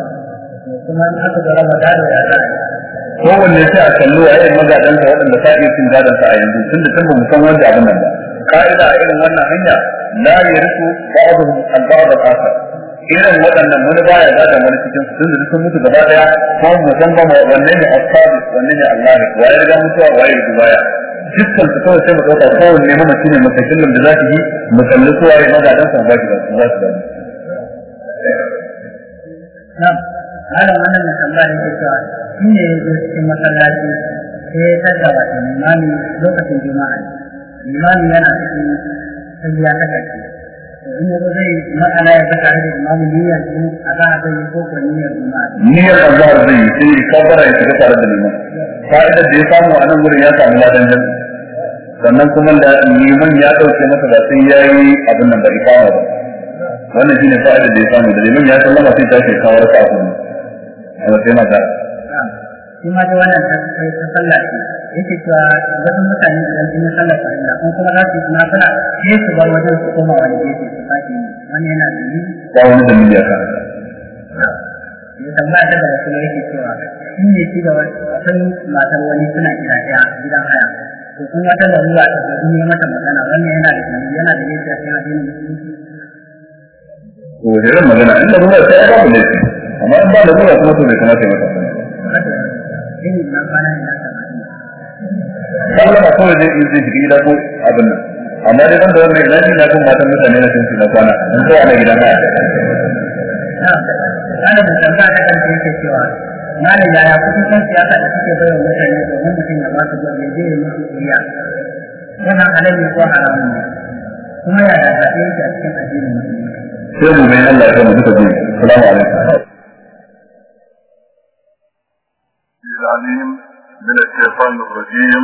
Kuma in aka zara ba gado ya za a yi? Kowanne sai a kalli wa yayin magadansa waɗanda sa iya cin gadonsa a yanzu tunda tun ba mu san abin nan ba. Ka'ida a irin wannan hanya la yarisu ba'dhum al-ba'd al-akhar. Irin waɗannan wani baya gada wani cikin su tunda sun mutu gaba ɗaya ko mu san ba wanne ne ashabi wanne ne Allah wa ya riga mutuwa wa ya riga baya. Dukkan su kawai sai mu ɗauka kowanne mana shine mutakallin da za su yi mu kalli kowa ya magadansa ba shi ba su za su. Gani Na'am, malam wannan na tambaya yake cewa shi ne ya zo cikin masallaci sai ya tada wata limami lokacin juma'a. Limami yana cikin tafiya ta ƙarshe in zai matsala ya da niyyar su a za a zai yi ko ko niyyar juma'a niyyar azhar zai yi sai ya kabara ya shiga tare da liman. Fa'idar da ya samu a nan gurin ya samu ladan jami. Sannan kuma da liman ya ɗauke masa da sai ya yi abin nan da ikama ba. Wannan shine fa'idar da ya samu da liman ya sallama sai ta ke kawo rasa kuma. Wata yana da shi ma dai wannan ta ta sallah ce. Yake cewa wasu mutane idan sun yi sallar farilla ko kuma za su yi nafila sai su bar wajen su koma wani gefe su sake yi wani yana da yi? Ba wani dalili a kan ya tambaya ta daga kuma yake cewa shi ne shi da akwai matar wani suna gida ɗaya gidan haya. To kun wata larura ta zo yi mata magana wannan yana da dalili yana da laifi a cikin addinin musulunci. To wajen magana? In larura sai ya babu laifi. Amma in ba larura kuma to bai kamata ya masa Ini na kwana ne na sama sallama kawai zai iya zai shiga gida ko abin nan amma dai ban da wannan ina ji na kan matan mutane na sun na kwana in ko ana gidan haya ana da tambaya ta kan yake cewa malam yaya kuɗin kan siyasa da suke bayar mutane domin mutum ya ba su gwal ya je ya musu kuriya yana halal ne ko haramun ne kuma yaya zaɓe yake a cikin addinin musulmi sai mu bayan Allah ya kama duka biyu salamu alaikum العليم من الشيطان الرجيم